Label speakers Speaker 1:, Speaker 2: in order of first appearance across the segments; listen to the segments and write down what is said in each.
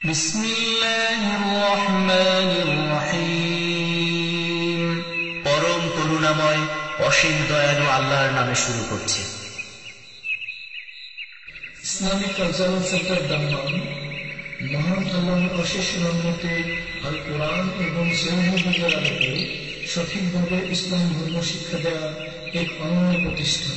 Speaker 1: بسم الله الرحمن الرحيم পরম করুণাময় অসীম দয়ালু আল্লাহর নামে শুরু করছি
Speaker 2: ইসলামিক কালচারাল সেন্টার দাম্মান মহান আল্লাহর অশেষ রহমতে আল কোরআন এবং সৌহাদের আলোকে সঠিকভাবে ইসলাম ধর্ম শিক্ষা দেওয়া এক অনন্য প্রতিষ্ঠান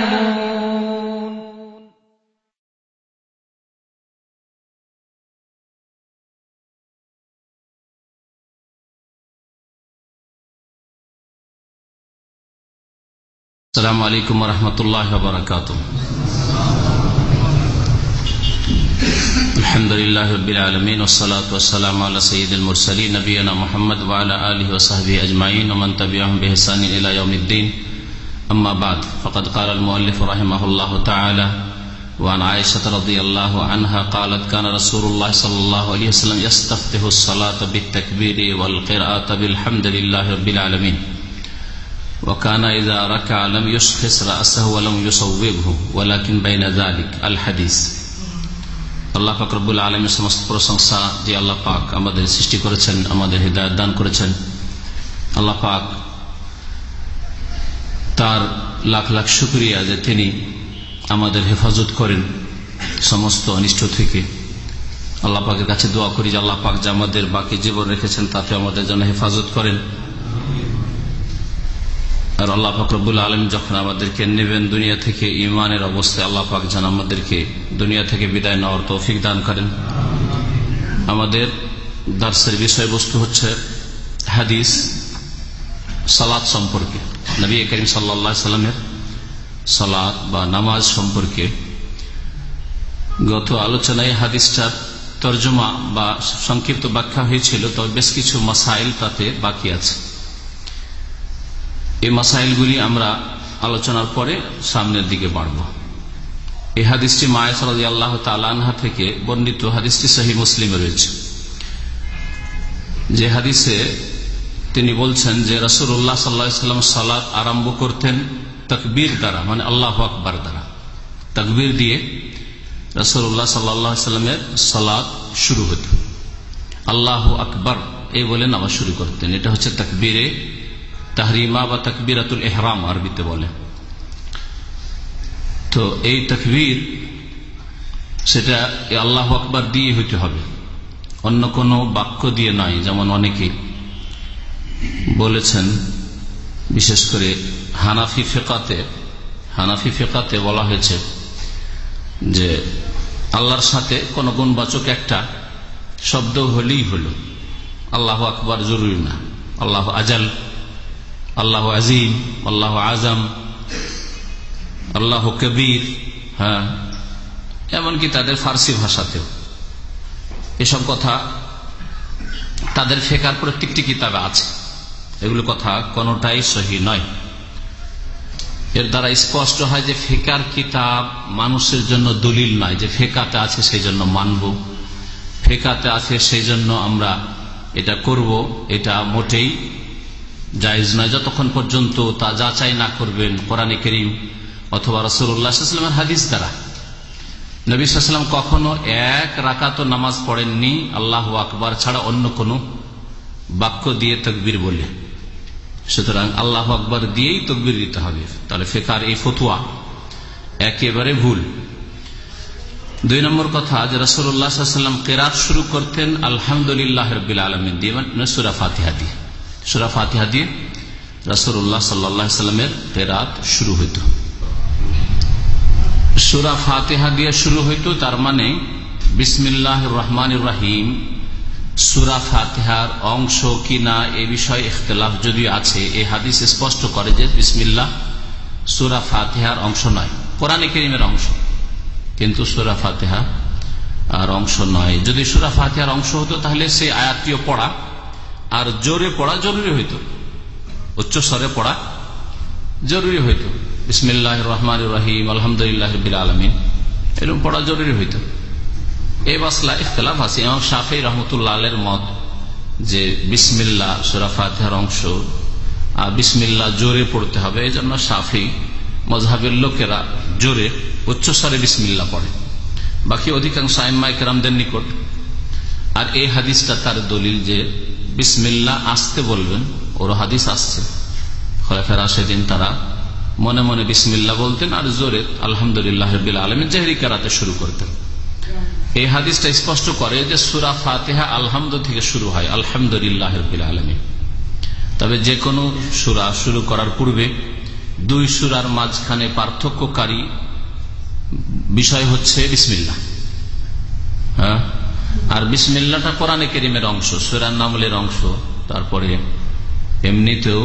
Speaker 3: السلام علیکم ورحمۃ اللہ وبرکاتہ۔ الحمد لله رب العالمين والصلاة والسلام على سيد المرسلين نبينا محمد وعلى آله وصحبه أجمعين ومن تبعهم بحسان إلى يوم الدين أما بعد، فقد قال المؤلف رحمه الله تعالى وعن عائشة رضي الله عنها قالت كان رسول الله صلى الله عليه وسلم يستفته الصلاة بالتكبير والقراءة بالحمد لله رب العالمين وكان إذا ركع لم يشخص رأسه ولم يصوبه ولكن بين ذلك الحديث আল্লাহ পাক রব্বুল আলমের সমস্ত প্রশংসা যে আল্লাহ পাক আমাদের সৃষ্টি করেছেন আমাদের হৃদায়ত দান করেছেন আল্লাহ পাক তার লাখ লাখ শুক্রিয়া যে তিনি আমাদের হেফাজত করেন সমস্ত অনিষ্ট থেকে আল্লাহ পাকের কাছে দোয়া করি যে আল্লাহ পাক যে আমাদের বাকি জীবন রেখেছেন তাতে আমাদের জন্য হেফাজত করেন আর আল্লাহ ফাকরবুল আলম যখন আমাদেরকে নেবেন দুনিয়া থেকে ইমানের অবস্থায়, আল্লাহ পাক যেন আমাদেরকে দুনিয়া থেকে বিদায় নেওয়ার তৌফিক দান করেন। আমাদের দার্সের বিষয়বস্তু হচ্ছে হাদিস সালাদ সম্পর্কে। নবী করিম সাল্লা সাল্লামের সালাদ বা নামাজ সম্পর্কে গত আলোচনায় হাদিসটার তর্জমা বা সংক্ষিপ্ত ব্যাখ্যা হয়েছিল, তবে বেশ কিছু মাসাইল তাতে বাকি আছে। এই মাসাইলগুলি আমরা আলোচনার পরে সামনের দিকে বাড়ব। এই হাদিসটি মায়া সরাদি আল্লাহ তালানহা থেকে বর্ণিত হাদিসটি সহি মুসলিমে রয়েছে। যে হাদিসে তিনি বলছেন যে রসুল্লাহ সাল্লাম সালাদ আরম্ভ করতেন তকবীর দ্বারা মানে আল্লাহ আকবার দ্বারা। তকবীর দিয়ে রসুল্লাহ সাল্লাহ সাল্লামের সালাদ শুরু হতো। আল্লাহ আকবর, এই বলে নামাজ শুরু করতেন। এটা হচ্ছে তকবীরে তাহরিমা বা তকবিরাতুল এহরাম আরবিতে বলে। তো এই তকবীর, সেটা আল্লাহ আকবার দিয়ে হইতে হবে। অন্য কোনো বাক্য দিয়ে নয়, যেমন অনেকে বলেছেন, বিশেষ করে হানাফি ফেকাতে হানাফি ফেকাতে বলা হয়েছে যে আল্লাহর সাথে কোন গুণবাচক একটা শব্দ হলেই হল। আল্লাহ আকবার জরুরি না। আল্লাহ আজাল আল্লাহ আজিম, আল্লাহ আজম, আল্লাহ কবির হ্যাঁ এমনকি তাদের ফার্সি ভাষাতেও। এসব কথা তাদের ফেকার প্রত্যেকটি কিতাবে আছে। এগুলো কথা কোনটাই সহি নয়। এর দ্বারা স্পষ্ট হয় যে ফেকার কিতাব মানুষের জন্য দলিল নয়, যে ফেকাতে আছে সেই জন্য মানব, ফেকাতে আছে সেই জন্য আমরা এটা করব, এটা মোটেই জায়জ নয়। যতক্ষণ পর্যন্ত তা যাচাই না করবেন কোরআনে করিম অথবা রসুল্লাহামের হাদিস দ্বারা। নবীলাম কখনো এক রাকাত নামাজ পড়েননি, আল্লাহ আকবার ছাড়া অন্য কোনো বাক্য দিয়ে তকবির বলে সুতরাং আল্লাহ আকবর দিয়েই তকবির দিতে হবে। তাহলে ফেকার এই ফতুয়া একেবারে ভুল। দুই নম্বর কথা, যে রসুল্লাহাম কেরাত শুরু করতেন, আলহামদুলিল্লাহ রবিল আলমিন দিয়ে মানে সুরা ফাতিহা দিয়ে। সুরা ফাতিহা দিয়ে রাসুল্লাহ সাল্লামের পেরাত শুরু হইত। সুরা ফাতেহা দিয়ে শুরু হইত, তার মানে বিসমিল্লাহ রহমান রাহিম। সুরা ফাতেহার অংশ কিনা এ বিষয়ে ইখতলাফ যদি আছে এ হাদিস স্পষ্ট করে যে বিসমিল্লাহ সুরা ফাতেহার অংশ নয়, কোরআন করিমের অংশ। কিন্তু সুরা ফাতেহা আর অংশ নয়। যদি সুরা ফাতেহার অংশ হতো, তাহলে সেই আয়াতটিও পড়া। আর জোরে পড়া জরুরি হইত। উচ্চ স্বরে পড়া জরুরি হইত। বিসমিল্লাহ রহমান রহিম, আলহামদুলিল্লাহ আলমিন। এরকম পড়া জরুরি হইত। মাসলা ইখতলাফ আছে। এবং শাফি রহমতুল্লাহ আলের মত যে বিসমিল্লা, সুরা ফাতেহার অংশ, আর বিসমিল্লা জোরে পড়তে হবে। এই জন্য সাফি মজহাবের লোকেরা জোরে উচ্চস্বরে বিসমিল্লা পড়ে। বাকি অধিকাংশ আইমাইকেরামদের নিকট। আর এই হাদিসটা তার দলিল যে বিসমিল্লা আসতে বলবেন ওর হাদিস আসছে। খলাফের সেদিন তারা মনে মনে বিসমিল্লা বলতেন আর জোরে আলহামদুলিল্লাহ আলমিন জেহরি কারাতে শুরু করতেন। এই হাদিসটা স্পষ্ট করে যে সুরা ফাতেহা আলহামদ থেকে শুরু হয়, আলহামদুলিল্লাহ আলমিন। তবে যে কোনো সুরা শুরু করার পূর্বে দুই সুরার মাঝখানে পার্থক্যকারী বিষয় হচ্ছে বিসমিল্লা হ্যাঁ? আর বিসমিল্লাটা কোরআনে কেরিমের অংশ, সুরার নামলের অংশ। তারপরে এমনিতেও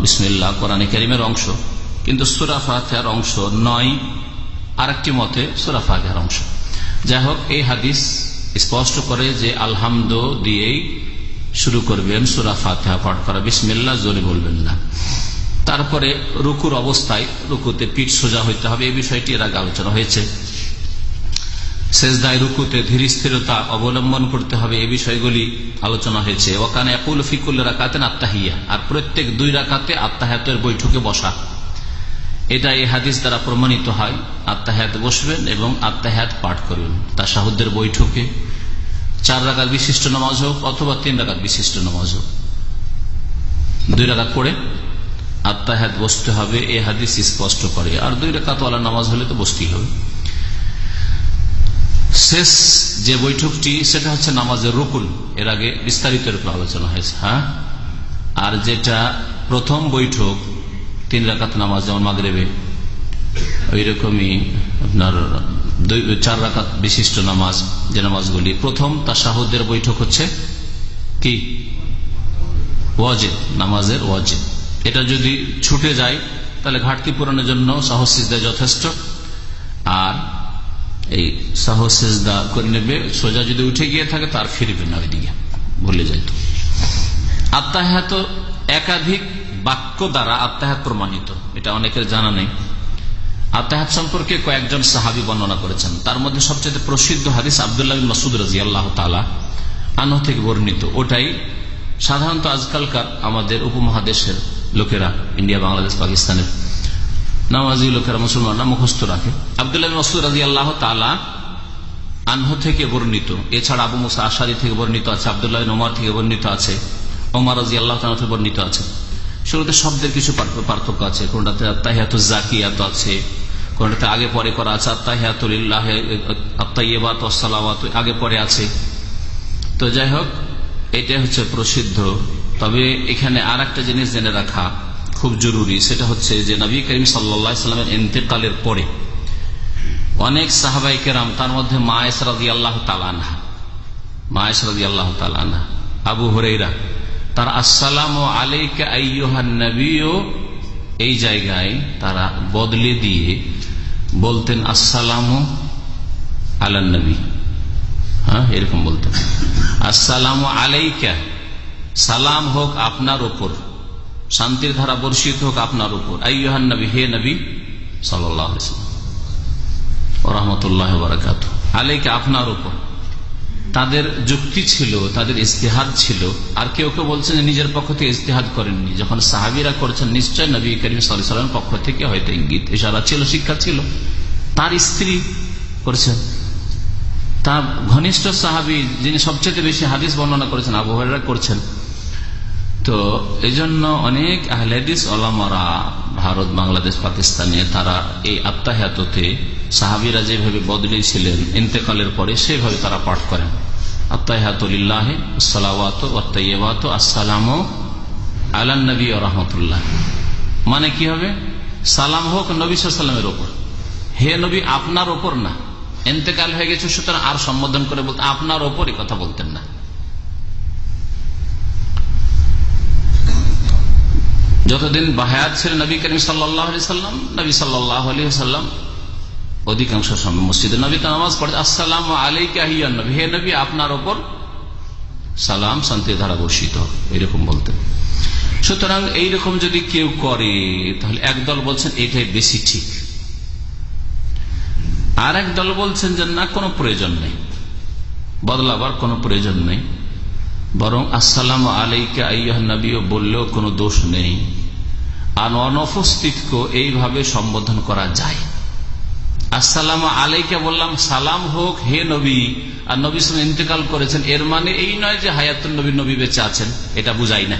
Speaker 3: বিসমিল্লা কোরআনে কেরিমের অংশ। কিন্তু সুরা ফাতেহার অংশ নয়, আরেকটি মতে সুরা ফাতেহার অংশ। যাই হোক এই হাদিস স্পষ্ট করে যে আলহামদ দিয়েই শুরু করবেন সুরা ফাতেহা পাঠ করা। বিসমিল্লা জোরে বলবেন না। তারপরে রুকুর অবস্থায় রুকুতে পিঠ সোজা হইতে হবে, এই বিষয়টি এর আগে আলোচনা হয়েছে। শেষদায় রুকুতে ধীর স্থিরতা অবলম্বন করতে হবে এ বিষয়গুলি আলোচনা হয়েছে। ওখানে একুল ফিকুল রাকাতেন আত্মাহিয়া আর প্রত্যেক দুই রাকাতে আত্মাহাতের বৈঠকে বসা। এটা এই হাদিস দ্বারা প্রমাণিত হয় আত্মাহাত বসবেন এবং আত্মাহাত পাঠ করবেন। তা শাহুদের বৈঠকে চার রাকাত বিশিষ্ট নামাজ হোক অথবা তিন রাকাত বিশিষ্ট নামাজ হোক। দুই রাকাত পড়ে আত্মাহাত বসতে হবে, এ হাদিস স্পষ্ট করে। আর দুই রেখাতওয়ালা নামাজ হলে তো বসতেই হবে। শেষ যে বৈঠকটি, সেটা হচ্ছে নামাজের রকুল এর আগে বিস্তারিত উপর আলোচনা হয়েছে হ্যাঁ? আর যেটা প্রথম বৈঠক, তিন রাকাত নামাজ যেমন মাগরেবে ওই রকমই আপনার চার রাকাত বিশিষ্ট নামাজ, যে নামাজগুলি। প্রথম তাসাহুদের বৈঠক হচ্ছে কি? ওয়াজেদ নামাজের ওয়াজেদ এটা যদি ছুটে যায়, তাহলে ঘাটতি পূরণের জন্য সাহসিসদা যথেষ্ট। আর এই সাহসিসদা করে নেবে, সোজা যদি উঠে গিয়ে থাকে, তার ফিরবে না ওইদিকে। ভুলে যাইত আত্মাহাত একাধিক বাক্য দ্বারা আত্মাহাত প্রমাণিত। এটা অনেকের জানা নেই। আত্মাহাত সম্পর্কে কয়েকজন সাহাবি বর্ণনা করেছেন। তার মধ্যে সবচেয়ে প্রসিদ্ধ হাদিস আবদুল্লাহ মাসুদ রাজি আল্লাহ তালা আনহ থেকে বর্ণিত। ওটাই সাধারণত আজকালকার আমাদের উপমহাদেশের লোকেরা, ইন্ডিয়া, বাংলাদেশ, পাকিস্তানের নামাজি লোকেরা মুসলমানরা মুখস্থ রাখে। আবদুল্লাহ আল্লাহ তালা আনহ থেকে বর্ণিত। এছাড়া আবু মুসা আশারি থেকে বর্ণিত আছে, আবদুল্লাহ ওমর থেকে বর্ণিত আছে ওমর রাজি আল্লাহ থেকে বর্ণিত আছে। সেগুলোতে শব্দের কিছু পার্থক্য আছে। কোনটাতে আত্মাহিয়াত জাকিয়াত আছে, কোনটাতে আগে পরে করা আছে আত্মাহিয়াতুল্লাহ আত্মাইবাত সালাওয়াত, আগে পরে আছে। তো যাই হোক এটা হচ্ছে প্রসিদ্ধ। তবে এখানে আর একটা জিনিস জেনে রাখা খুব জরুরি। সেটা হচ্ছে যে নবী করিম সাল্লামের ইন্তেকালের পরে অনেক সাহাবাই কেরাম, তার মধ্যে মায়েস আল্লাহ তালানা মায়েস আল্লাহ তালানা আবু হরেইরা, তার আসসালাম আলাইকা আইয়ুহান নবীও এই জায়গায় তারা বদলে দিয়ে বলতেন, আসসালাম আলান নবী। হ্যাঁ এরকম বলতেন। আসসালাম আলাইকা, সালাম হোক আপনার ওপর শান্তির ধারা বর্ষিত হোক আপনার উপর। আইহান নবী, হে নবী সাল্লাহ বারাকাত আলাইকে, আপনার উপর। তাদের যুক্তি ছিল, তাদের ইস্তেহাদ ছিল। আর কেউ কেউ বলছেন নিজের পক্ষ থেকে ইস্তেহাদ করেননি। যখন সাহাবিরা করছেন, নিশ্চয় নবী করিম সাল্লাম পক্ষ থেকে হয়তো ইঙ্গিত, ইশারা ছিল, শিক্ষা ছিল। তার স্ত্রী করেছেন। তার ঘনিষ্ঠ সাহাবি, যিনি সবচেয়ে বেশি হাদিস বর্ণনা করেছেন আবহাওয়া করছেন তো এই জন্য অনেক আহলেদিস ওলামারা ভারত, বাংলাদেশ, পাকিস্তানে তারা এই আত্মাহাততে সাহাবিরা যেভাবে বদলি ছিলেন, ইন্তেকালের পরে সেভাবে তারা পাঠ করেন। আলান নবী মানে কি হবে? সালাম হোক নবী সাল্লামের ওপর হে নবী, আপনার ওপর না। এতেকাল হয়ে গেছে, সুতরাং আর সম্বোধন করে বলতে, আপনার ওপরই কথা বলতেন না। যতদিন বাহায়াত ছিলেন নবী করিম সাল্লাম, নবী আলী সাল্লাম অধিকাংশ সময় মসজিদে নবীতে নামাজ পড়ে, আসসালাম আলাইকা নবী, হে নবী আপনার ওপর সালাম শান্তি ধারা বর্ষিত, এরকম বলতেন সুতরাং এইরকম যদি কেউ করে, তাহলে একদল বলছেন এটাই বেশি ঠিক। আর এক দল বলছেন যে না, কোনো প্রয়োজন নেই। বদলাবার কোনো প্রয়োজন নেই। বরং আসসালাম আলাইকা আইয়াহ নবীও বললেও কোনো দোষ নেই। আর অনুপস্থিতকে এইভাবে সম্বোধন করা যায়। আসসালাম আলাইকে বললাম, সালাম হোক হে নবী। আর নবী ইন্তেকাল করেছেন। এর মানে এই নয় যে হায়াতুল নবী নবী বেঁচে আছেন, এটা বুঝাই না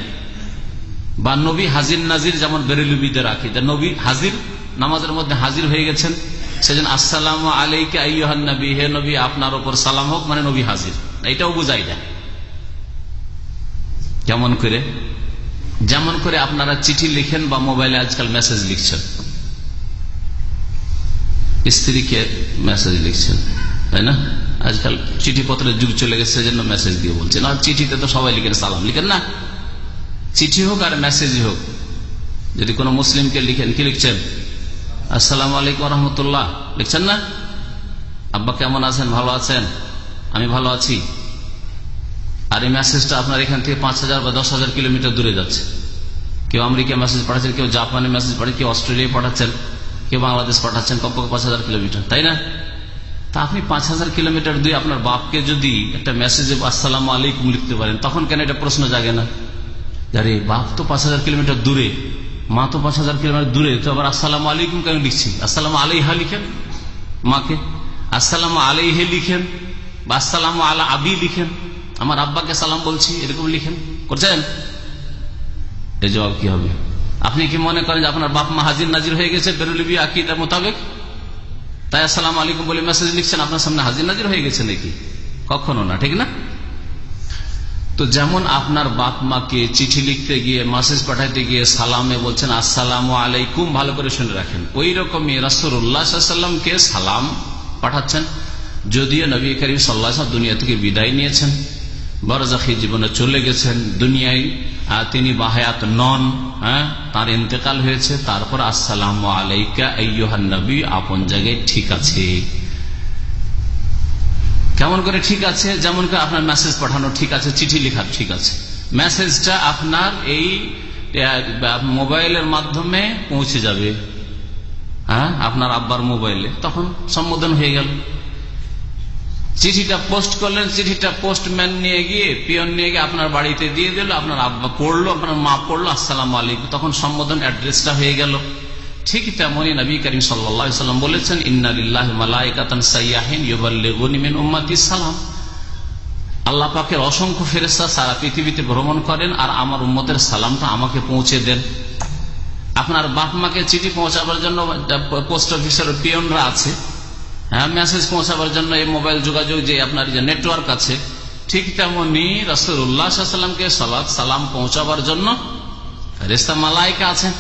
Speaker 3: বা নবী হাজির নাজির যেমন বেরেলুবিদের রাখি নবী হাজির, নামাজের মধ্যে হাজির হয়ে গেছেন। সেজন্য আসসালাম আলাইকা আইয়ান নবী, হে নবী, আপনার ওপর সালাম হোক মানে নবী হাজির। এটাও বুঝাই না কেমন করে? যেমন করে আপনারা চিঠি লিখেন বা মোবাইলে আজকাল মেসেজ লিখছেন। স্ত্রীকে মেসেজ লিখছেন, তাই না? আজকাল চিঠিপত্রের যুগ চলে গেছে সেজন্য মেসেজ দিয়ে বলছেন। আর চিঠিতে তো সবাই লিখেন, সালাম লিখেন না। চিঠি হোক আর মেসেজ হোক। যদি কোনো মুসলিমকে লিখেন, কি লিখছেন? আসসালাম আলাইকুম রহমতুল্লাহ। লিখছেন না? আব্বা কেমন আছেন? ভালো আছেন? আমি ভালো আছি। আর এই মেসেজটা আপনার এখান থেকে পাঁচ হাজার বা দশ হাজার কিলোমিটার দূরে যাচ্ছে। কেউ আমেরিকা মেসেজ পাঠাচ্ছেন, কেউ জাপানে মেসেজ পাঠাচ্ছেন, কেউ অস্ট্রেলিয়া পাঠাচ্ছেন, কেউ বাংলাদেশ পাঠাচ্ছেন, কমপক্ষে পাঁচ হাজার কিলোমিটার, তাই না? তা আপনি পাঁচ হাজার কিলোমিটার দুই আপনার বাপকে যদি একটা মেসেজে আসসালাম আলাইকুম লিখতে পারেন, তখন কেন এটা প্রশ্ন জাগে না? আরে, বাপ তো পাঁচ হাজার কিলোমিটার দূরে, মা তো পাঁচ হাজার কিলোমিটার দূরে, তো আবার আসসালাম আলাইকুম কেন লিখছি? আসসালাম আলাইহা লিখেন মাকে? আসসালাম আলাইহে লিখেন বা আসসালাম আলা আবি লিখেন? আমার আব্বাকে সালাম বলছি, এরকম লিখেন। করছেন? এ জবাব কি হবে? আপনি কি মনে করেন যে আপনার বাপ মা হাজির নাজির হয়ে গেছে বেরুলিবি আকিদার মোতাবেক? তাই আসসালাম আলাইকুম বলে মেসেজ লিখছেন, আপনার সামনে হাজির নাজির হয়ে গেছে নাকি? কখনো না, ঠিক না? তো যেমন আপনার বাপ মাকে চিঠি লিখতে গিয়ে মেসেজ পাঠাইতে গিয়ে সালামে বলছেন, আসসালাম আলাইকুম ভালো করে শুনে রাখেন। ওই রকমই রাসুল্লাহামকে সালাম পাঠাচ্ছেন, যদিও নবী করিম সাল্লাহ দুনিয়া থেকে বিদায় নিয়েছেন। বরজাখি জীবনে চলে গেছেন দুনিয়ায় তিনি বাহায়াত নন হ্যাঁ? তার ইন্তেকাল হয়েছে, তারপর আসসালাম আলাইকা নবী, আপন জায়গায় ঠিক আছে। কেমন করে ঠিক আছে? যেমন করে আপনার মেসেজ পাঠানো ঠিক আছে, চিঠি লেখা ঠিক আছে। মেসেজটা আপনার এই মোবাইলের মাধ্যমে পৌঁছে যাবে। হ্যাঁ? আপনার আব্বার মোবাইলে। তখন সম্বোধন হয়ে গেল। চিঠিটা পোস্ট করলেন, চিঠিটা পোস্টম্যান নিয়ে গিয়ে, পিয়ন নিয়ে গিয়ে আপনার বাড়িতে দিয়ে দিল, আপনার আব্বা পড়ল, আপনার মা পড়ল, আসসালাম আলাইকুম। তখন সম্বোধন অ্যাড্রেসটা হয়ে গেল। ঠিক তেমনই নবী করিম সাল্লাম বলেছেন সালাম। আল্লাহ পাকের অসংখ্য ফেরেস্তা সারা পৃথিবীতে ভ্রমণ করেন আর আমার উম্মতের সালামটা আমাকে পৌঁছে দেন। আপনার বাপ মাকে চিঠি পৌঁছাবার জন্য পোস্ট অফিসের পিয়নরা আছে। হ্যাঁ মেসেজ পৌঁছাবার জন্য এই মোবাইল যোগাযোগ যে আপনার যে নেটওয়ার্ক আছে, ঠিক তেমনি রসুল্লাহামকে সালাদ সালাম পৌঁছাবার জন্য রেস্তা মালাইকা আছেন।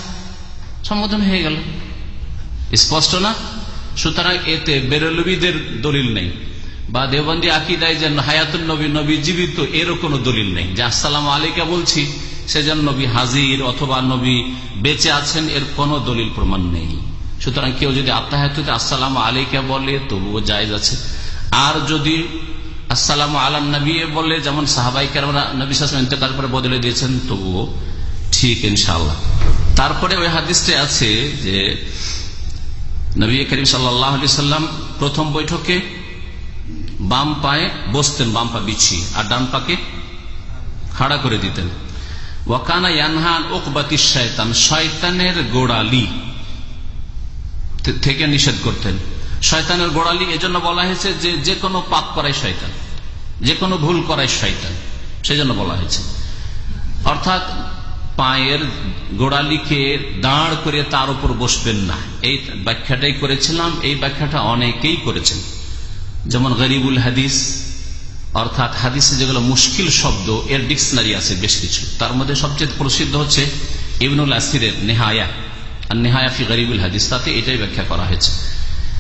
Speaker 3: সম্বোধন হয়ে গেল। স্পষ্ট না? সুতরাং এতে বেরলবিদের দলিল নেই, বা দেওবন্দি আকিদায় যে হায়াতুল নবী নবী জীবিত এরও কোনো দলিল নেই। যে আসসালাম আলিকা বলছি, সেজন্য নবী হাজির অথবা নবী বেঁচে আছেন, এর কোনো দলিল প্রমাণ নেই। সুতরাং কেউ যদি আত্মাহাতুতে আসসালাম আলিকা বলে, তবুও জায়জ আছে। আর যদি আসসালাম আলাম নবী বলে, যেমন সাহাবাই কেরামরা নবী সাসম ইন্তকাল করে বদলে দিয়েছেন, তবুও ঠিক ইনশাল্লাহ তারপরে ওই হাদিসটা আছে যে নবী করিম সাল্লি সাল্লাম প্রথম বৈঠকে বাম পায়ে বসতেন, বাম পা বিছিয়ে, আর ডান পাকে খাড়া করে দিতেন। ওয়াকানা ইয়ানহান ওকবাতি শয়তান, শয়তানের গোড়ালি। থেকে নিষেধ করতেন। শয়তানের গোড়ালি এজন্য বলা হয়েছে যে যে কোনো পাপ করাই শয়তান। যে কোনো ভুল করাই শয়তান। সেজন্য বলা হয়েছে। অর্থাৎ পায়ের গোড়ালিকে দাঁড় করে তার উপর বসবেন না। এই ব্যাখ্যাটাই করেছিলাম। এই ব্যাখ্যাটা অনেকেই করেছেন। যেমন গরিবুল হাদিস, অর্থাৎ হাদিসে যেগুলো মুশকিল শব্দ, এর ডিকশনারি আছে বেশ কিছু। তার মধ্যে সবচেয়ে প্রসিদ্ধ হচ্ছে ইবনুল আসিরের নেহায়া আর নেহায়া ফি গরিবুল হাদিস, তাতে এটাই ব্যাখ্যা করা হয়েছে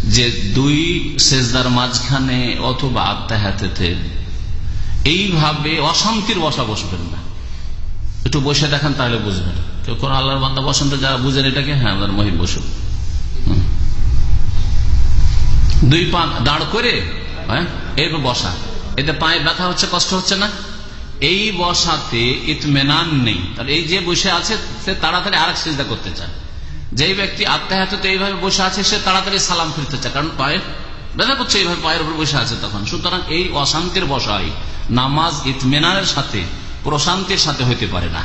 Speaker 3: যে দুই সেজদার মাঝখানে অথবা আত্মাহাতে এইভাবে অশান্তির বসা বসবেন না। একটু বসে দেখেন তাহলে বুঝবেন। কেউ কোন আল্লাহর বান্দা বসন্ত যারা বুঝেন এটাকে হ্যাঁ আমাদের মহিব বসু দুই পা দাঁড় করে হ্যাঁ এরপর বসা। এতে পায়ে ব্যথা হচ্ছে, কষ্ট হচ্ছে না? এই বসাতে ইতমেনান নেই। তাহলে এই যে বসে আছে, সে তাড়াতাড়ি আরেক সিজদা করতে চায়। যেই ব্যক্তি আত্মাহাত এইভাবে বসে আছে, সে তাড়াতাড়ি সালাম ফিরতে চায়। কারণ পায়ের ব্যথা করছে, এইভাবে পায়ের উপর বসে আছে তখন। সুতরাং এই অশান্তির বসাই নামাজ ইতমেনানের সাথে, প্রশান্তির সাথে হইতে পারে না।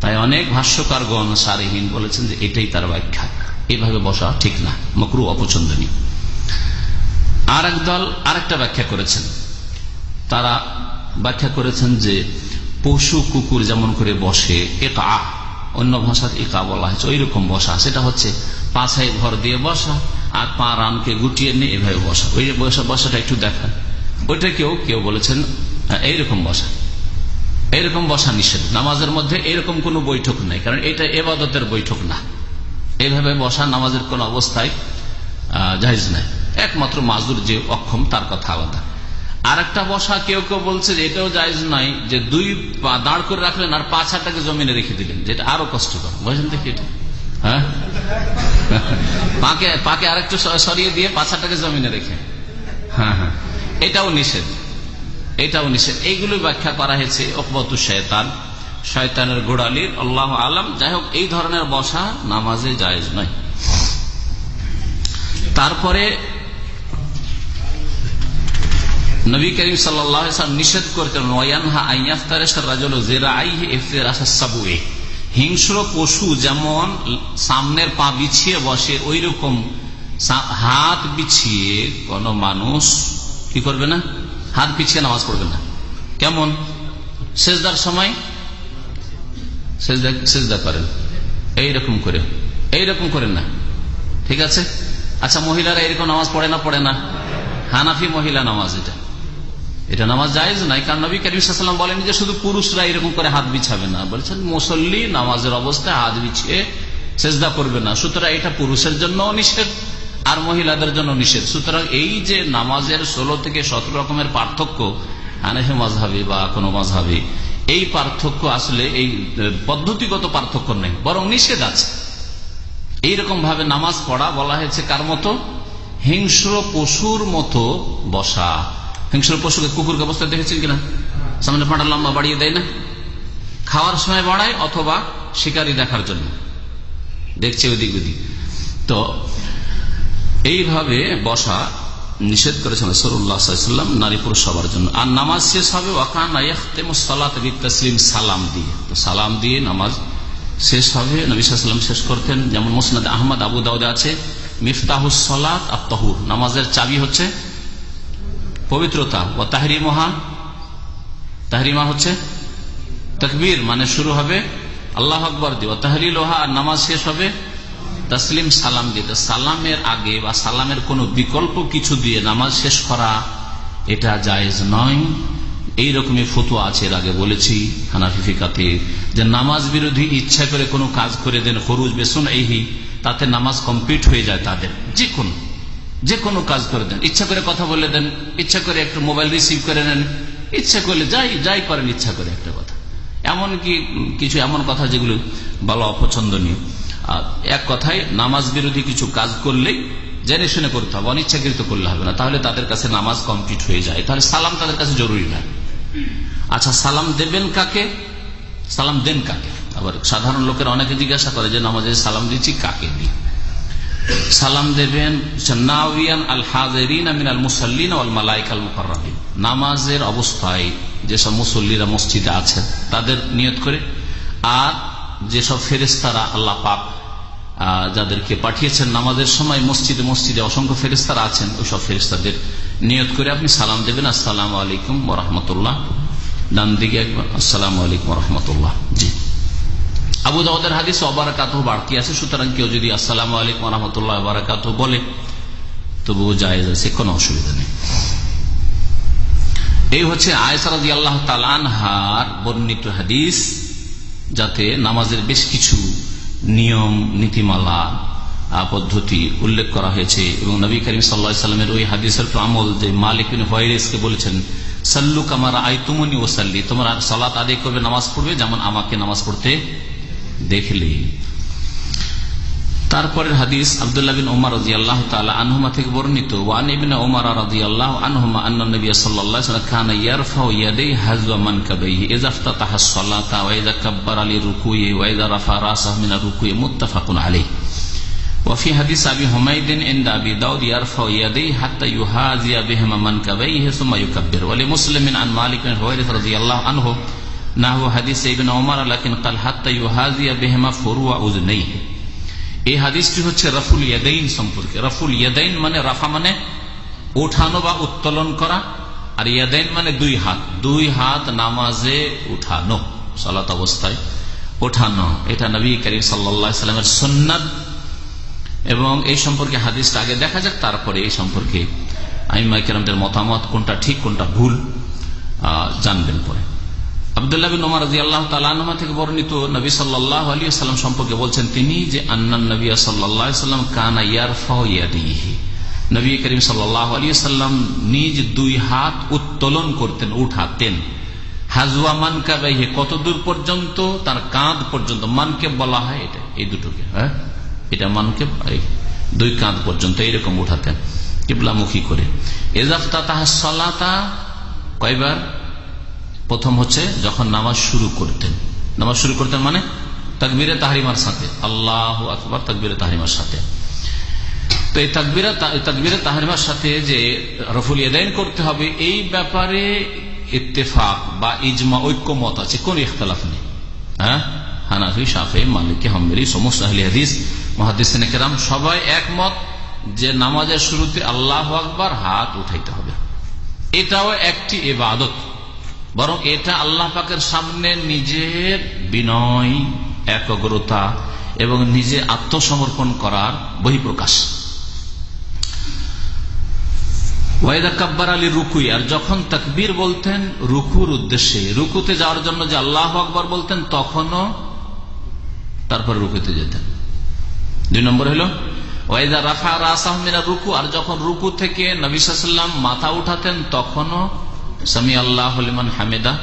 Speaker 3: তাই অনেক ভাষ্যকারগণ, সারিহীন বলেছেন যে এটাই তার ব্যাখ্যা। এইভাবে বসা ঠিক না, মকরু অপছন্দনীয়। আর দল আরেকটা ব্যাখ্যা করেছেন। তারা ব্যাখ্যা করেছেন যে পশু কুকুর যেমন করে বসে, একা অন্য ভাষাতে একা বলা হয়েছে ওই রকম বসা। সেটা হচ্ছে পাছায় ভর দিয়ে বসা আর পা রানকে গুটিয়ে নিয়ে এভাবে বসা। ওই বসা বসাটা একটু দেখান ওইটা কেউ কেউ বলেছেন হ্যাঁ, এইরকম বসা। এইরকম বসা নিষেধ। নামাজের মধ্যে এরকম কোনো বৈঠক নাই কারণ এটা এবাদতের বৈঠক না। এইভাবে বসা নামাজের কোন অবস্থায় জাহিজ নাই। একমাত্র মাজুর যে অক্ষম তার কথা আলাদা। আর একটা বসা কেউ কেউ বলছে যে এটাও জায়জ নাই যে দুই পা দাঁড় করে রাখলেন আর পাঁচ জমিনে রেখে দিলেন, যেটা আরও কষ্টকর। বুঝলেন দেখি এটা? হ্যাঁ? পাকে আরেকটু সরিয়ে দিয়ে পাঁচ জমিনে রেখে। হ্যাঁ হ্যাঁ। এটাও নিষেধ। এটাও নিষেধ। এইগুলো ব্যাখ্যা করা হয়েছে অকবতু শয়তান, শয়তানের গোড়ালির। আল্লাহ আলম। যাই হোক, এই ধরনের বসা নামাজে জায়েজ নয়। তারপরে নবী করিম সাল্লাম নিষেধ করতেন হিংস্র পশু যেমন সামনের পা বিছিয়ে বসে ওই রকম হাত বিছিয়ে কোন মানুষ কি করবে না? হাত পিছিয়ে নামাজ পড়বে না। কেমন? সেজদার সময়? সেজদা করেন। এইরকম করে। এইরকম করেন না। ঠিক আছে? আচ্ছা মহিলারা এরকম নামাজ পড়ে না পড়ে না? হানাফি মহিলা নামাজ এটা। এটা নামাজ জায়েজ নাই, কারণ নবী করিম বলেন যে শুধু পুরুষরা এরকম করে হাত বিছাবে না। বলছেন, মুসল্লি নামাজের অবস্থায় হাত বিছিয়ে সেজদা করবে না। সুতরাং এটা পুরুষের জন্য নিষেধ, আর মহিলাদের জন্য নিষেধ। সুতরাং এই যে নামাজের ষোলো থেকে সতেরো রকমের পার্থক্য আনেহে মজহাবি বা কোনো মজহাবি এই পার্থক্য আসলে এই পদ্ধতিগত পার্থক্য নেই, বরং নিষেধ আছে। এইরকম ভাবে নামাজ পড়া বলা হয়েছে কার মতো? হিংস্র পশুর মতো বসা। হিংস্র পশুকে কুকুরকে অবস্থা দেখেছেন কিনা? সামনে পাটা লম্বা বাড়িয়ে দেয় না? খাওয়ার সময় বাড়ায় অথবা শিকারি দেখার জন্য। দেখছে ওদিক ওদিক। তো এইভাবে বসা নিষেধ করেছেন সরুল্লাহাম নারী পুরুষ সবার জন্য। আর নামাজ শেষ হবে ওখান সালাম দিয়ে। তো সালাম দিয়ে নামাজ শেষ হবে নবিসাম শেষ করতেন। যেমন মোসনাদ আহমদ, আবু দাউদে আছে সলাত আর তহুর নামাজের চাবি হচ্ছে পবিত্রতা ও তাহরিমহা। তাহরিমা হচ্ছে তকবীর মানে শুরু হবে আল্লাহ আকবর দিয়ে। তাহরিল ওহা আর নামাজ শেষ হবে, তসলিম, সালাম দিতে সালামের আগে বা সালামের কোনো বিকল্প কিছু দিয়ে নামাজ শেষ করা, এটা জায়েজ নয়। এইরকমই ফতুয়া আছে, এর আগে বলেছি হানাফিফিকাতে যে নামাজ বিরোধী ইচ্ছা করে কোনো কাজ করে দেন হরুজ বেসন এই তাতে নামাজ কমপ্লিট হয়ে যায় তাদের। যে কোনো যে কোনো কাজ করে দেন। ইচ্ছা করে কথা বলে দেন, ইচ্ছা করে একটু মোবাইল রিসিভ করে নেন, ইচ্ছা করলে যাই যাই করেন, ইচ্ছা করে একটা কথা। এমন কি, কিছু এমন কথা যেগুলো বলা অপছন্দনীয়। এক কথায়, নামাজ বিরোধী কিছু কাজ করলেই জেনে শুনে করতে হবে, অনিচ্ছাকৃত করলে হবে না। তাহলে তাদের কাছে নামাজ কমপ্লিট হয়ে যায়। তাহলে সালাম তাদের কাছে জরুরি না। আচ্ছা সালাম দেবেন কাকে? সালাম দেন কাকে? আবার সাধারণ লোকের অনেকে জিজ্ঞাসা করে যে, নামাজে সালাম দিচ্ছি কাকে দিই সালাম দেবেন নাওয়ান আল হাজরিন আমিন আল মুসাল্লিন আল মালাইক আল মুকাররাবিন। নামাজের অবস্থায় যেসব মুসল্লিরা মসজিদে আছেন, তাদের নিয়ত করে। আর যেসব ফেরেস্তারা আল্লাহ পাক যাদেরকে পাঠিয়েছেন নামাজের সময় মসজিদে মসজিদে অসংখ্য ফেরিস্তারা আছেন, ওইসব ফেরিস্তাদের নিয়ত করে আপনি সালাম দেবেন, আসসালাম আলাইকুম রহমতুল্লাহ। ডান দিকে একবার, আসসালাম আলাইকুম রহমতুল্লাহ। জি। আবু দাউদের হাদিস অবারাকাত বাড়তি আছে, সুতরাং কেউ যদি আসসালাম আলাইকুম রহমতুল্লাহ বারাকাত বলে, তবুও জায়েজ আছে, কোনো অসুবিধা নেই। এই হচ্ছে আয়সারদি আল্লাহ তালানহার বর্ণিত হাদিস, যাতে নামাজের বেশ কিছু নিয়ম, নীতিমালা পদ্ধতি উল্লেখ করা হয়েছে, এবং নবী করিম সাল্লা সাল্লামের ওই হাদিসের আমল যে মালিক হোয়াইরেসকে বলেছেন, সাল্লু কামার আই তুমনি ও সাল্লি তোমার সালাত আদায় করবে নামাজ পড়বে, যেমন আমাকে নামাজ পড়তে দেখলে তারপরের হাদিস আবদুল্লাহ বিন ওমর রাজি আল্লাহ তালা আনহুমা থেকে বর্ণিত ওয়ান ইবিন ওমর রাজি আল্লাহ আনহুমা আন্না নবী সাল্লাল্লাহু আলাইহি খান ইয়ারফাউ ইয়াদাই হাজওয়া মানকাবাইহি ইযা ইফতাতাহা আস-সালাতা ওয়া ইযা কাব্বারা লিরুকুই ওয়া ইযা রাফা রাসাহু মিন আর-রুকুই মুত্তাফাকুন আলাইহি وفي حديث ابي حميد عند ابي داود يرفع يديه حتى يهازي بهما منكبيه ثم يكبر ولمسلم عن مالك بن حويرث رضي الله عنه নাহু হাদিস ইবিন ওমর বেহেমা ফরুয়া উজ নেই এই হাদিসটি হচ্ছে রাফুল সম্পর্কে। মানে রাফা মানে উঠানো বা উত্তোলন করা, আর ইয়াদাইন মানে দুই হাত। দুই হাত নামাজে উঠানো, সালাত অবস্থায় ওঠানো এটা নবী করিম সাল্লামের সন্ন্যাদ এবং এই সম্পর্কে হাদিসটা আগে দেখা যাক, তারপরে এই সম্পর্কে আইমাইকেরামদের মতামত কোনটা ঠিক, কোনটা ভুল জানবেন পরে। আবদুল্লাহ থেকে নবী সাল্লাম সম্পর্কে বলছেন তিনি যে, আন্নান সাল্লাম নবী সাল্লাম নিজ দুই হাত উত্তোলন করতেন, উঠাতেন। হাজুয়া মানকা বাইহে কত দূর পর্যন্ত? তার কাঁধ পর্যন্ত। মানকে বলা হয় এটা, এই দুটোকে হ্যাঁ? এটা মানকে দুই কাঁধ পর্যন্ত এইরকম উঠাতেন, কিবলামুখী করে। এজাফতা তাহা সলাতা, কয়বার? প্রথম হচ্ছে যখন নামাজ শুরু করতেন। নামাজ শুরু করতেন মানে তাকবিরে তাহারিমার সাথে। আল্লাহ আকবর, তাকবিরে তাহারিমার সাথে। তো এই তাকবিরা তাকবিরে তাহারিমার সাথে যে রফুল এদাইন করতে হবে, এই ব্যাপারে ইত্তেফাক বা ইজমা, ঐক্যমত আছে। কোন ইখতলাফ নেই। হ্যাঁ? হানাফি সাফে মালিক হাম্বেরি সমস্ত আহলি হাদিস মহাদিসিন কেরাম সবাই একমত যে নামাজের শুরুতে আল্লাহ আকবর হাত উঠাইতে হবে। এটাও একটি এবাদত বরং এটা আল্লাহ পাকের সামনে নিজের বিনয়, একগ্রতা এবং নিজে আত্মসমর্পণ করার বহিঃপ্রকাশ। ওয়াইদা কাব্বার আলী রুকুই আর যখন তকবীর বলতেন, রুকুর উদ্দেশ্যে, রুকুতে যাওয়ার জন্য যে আল্লাহ আকবর বলতেন, তখনও তারপর রুকুতে যেতেন। দুই নম্বর হলো, ওয়াইদা রাফা রাসাহমিনা রুকু, আর যখন রুকু থেকে নবিসাল্লাম মাথা উঠাতেন, তখনও সামি আল্লাহ হামেদা।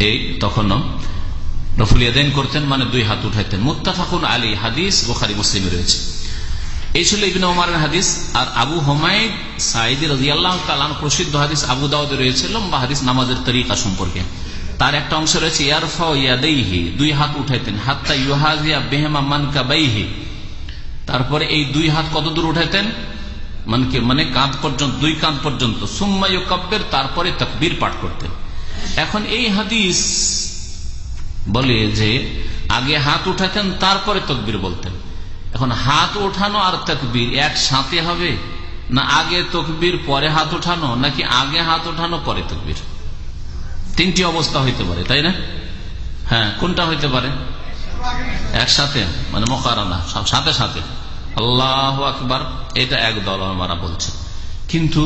Speaker 3: এই করতেন মানে দুই হাত উঠাইতেন। আলী হাদিস বোখারি রয়েছে। এই ছিল ইবিন ওমারের হাদিস, আর আবু তালান প্রসিদ্ধ হাদিস আবু দাউদে রয়েছে, লম্বা হাদিস নামাজের তরিকা সম্পর্কে। তার একটা অংশ রয়েছে ইয়ারফা দুই হাত উঠাইতেন, হাত্তা ইউহাজিয়া বেহেমা মানকা বাইহি তারপরে এই দুই হাত কত দূর উঠাইতেন? মানকে মানে কাঁধ পর্যন্ত, দুই কাঁধ পর্যন্ত। সুম্মাই কাব্যের তারপরে তকবীর পাঠ করতেন। এখন এই হাদিস বলে যে, আগে হাত উঠাতেন, তারপরে তকবীর বলতেন। এখন হাত ওঠানো আর তকবীর একসাথে হবে? না আগে তকবীর, পরে হাত ওঠানো, নাকি আগে হাত ওঠানো, পরে তকবীর? তিনটি অবস্থা হইতে পারে, তাই না? হ্যাঁ কোনটা হইতে পারে? একসাথে মানে মকারানা, সাথে সাথে। আল্লাহ আকবার, এটা এক দল আমারা বলছে। কিন্তু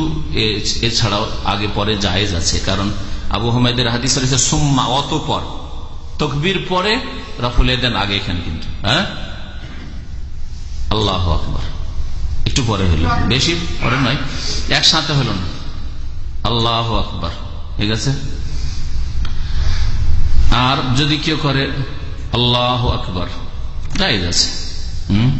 Speaker 3: এছাড়াও আগে পরে জায়েজ আছে, কারণ আবু হমেদের হাদিস সুম্মা, অতপর। তকবির পরে রফুল দেন আগে এখানে কিন্তু হ্যাঁ? আল্লাহ আকবর। একটু পরে হইল বেশি পরে নয়, একসাথে হইল না। আল্লাহ আকবর, ঠিক আছে? আর যদি কেউ করে, আল্লাহ আকবর, জায়েজ আছে, হম?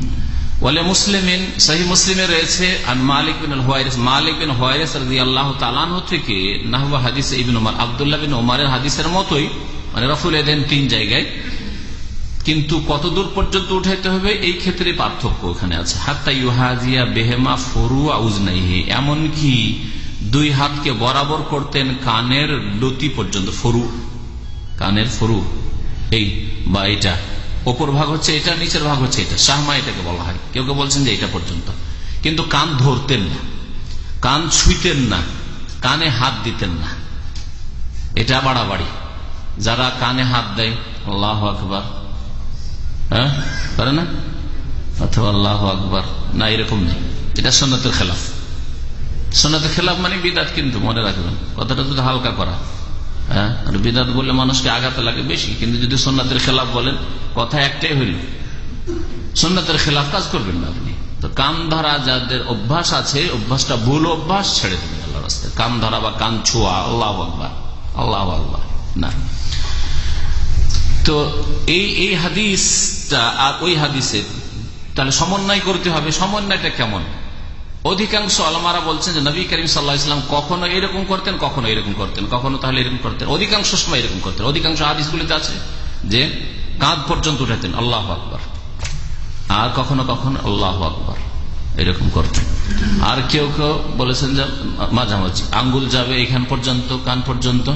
Speaker 3: ওয়ালে মুসলিমিন সহি মুসলিমে রয়েছে মালিক বিন হুয়াইরিস মালিক বিন হুয়াইরিস আল্লাহ তালান থেকে নাহবা হাদিস ইবিন ওমার আবদুল্লাহ বিন ওমারের হাদিসের মতোই মানে রফুল এদেন তিন জায়গায় কিন্তু কত দূর পর্যন্ত উঠাইতে হবে এই ক্ষেত্রে পার্থক্য ওখানে আছে। হাত্তা ইউহাজিয়া বেহেমা ফরু আউজ আউজনাইহি এমনকি দুই হাতকে বরাবর করতেন কানের লতি পর্যন্ত, ফরু। কানের ফরু। এই বা এটা ওপর ভাগ হচ্ছে এটা, নিচের ভাগ হচ্ছে এটা। শাহমা এটাকে বলা হয়। কেউ কেউ বলছেন যে এটা পর্যন্ত। কিন্তু কান ধরতেন না। কান ছুঁইতেন না। কানে হাত দিতেন না। এটা বাড়াবাড়ি। যারা কানে হাত দেয়, আল্লাহ আকবর। হ্যাঁ? না? অথবা আল্লাহ আকবর। না, এরকম নেই। এটা সন্ন্যতের খেলাফ। সন্ন্যতের খেলাফ মানে বিদাত কিন্তু, মনে রাখবেন। কথাটা যদি হালকা করা। হ্যাঁ? বিদাত বললে মানুষকে আঘাত লাগে বেশি। কিন্তু যদি সোনাতের খেলাফ বলেন, কথা একটাই হইল সোনাতের খেলাফ কাজ করবেন না আপনি। তো কান ধরা যাদের অভ্যাস আছে, অভ্যাসটা ভুল অভ্যাস, ছেড়ে দেবেন আল্লাহ রাস্তায়। কান ধরা বা কান ছোঁয়া, আল্লাহ আকবর আল্লাহ আকবর। না। তো এই এই হাদিসটা, আর ওই হাদিসের তাহলে সমন্বয় করতে হবে। সমন্বয়টা কেমন? অধিকাংশ আলমারা বলছেন যে নবী করিম সাল্লাহ ইসলাম কখনো এরকম করতেন, কখনো এরকম করতেন, কখনো তাহলে এরকম করতেন। অধিকাংশ সময় এরকম করতেন। অধিকাংশ হাদিসগুলিতে আছে যে কাঁধ পর্যন্ত উঠাতেন, আল্লাহ আকবর। আর কখনো কখনো আল্লাহ আকবর, এরকম করতেন। আর কেউ কেউ বলেছেন যে মাঝামাঝি, আঙ্গুল যাবে এখান পর্যন্ত, কান পর্যন্ত,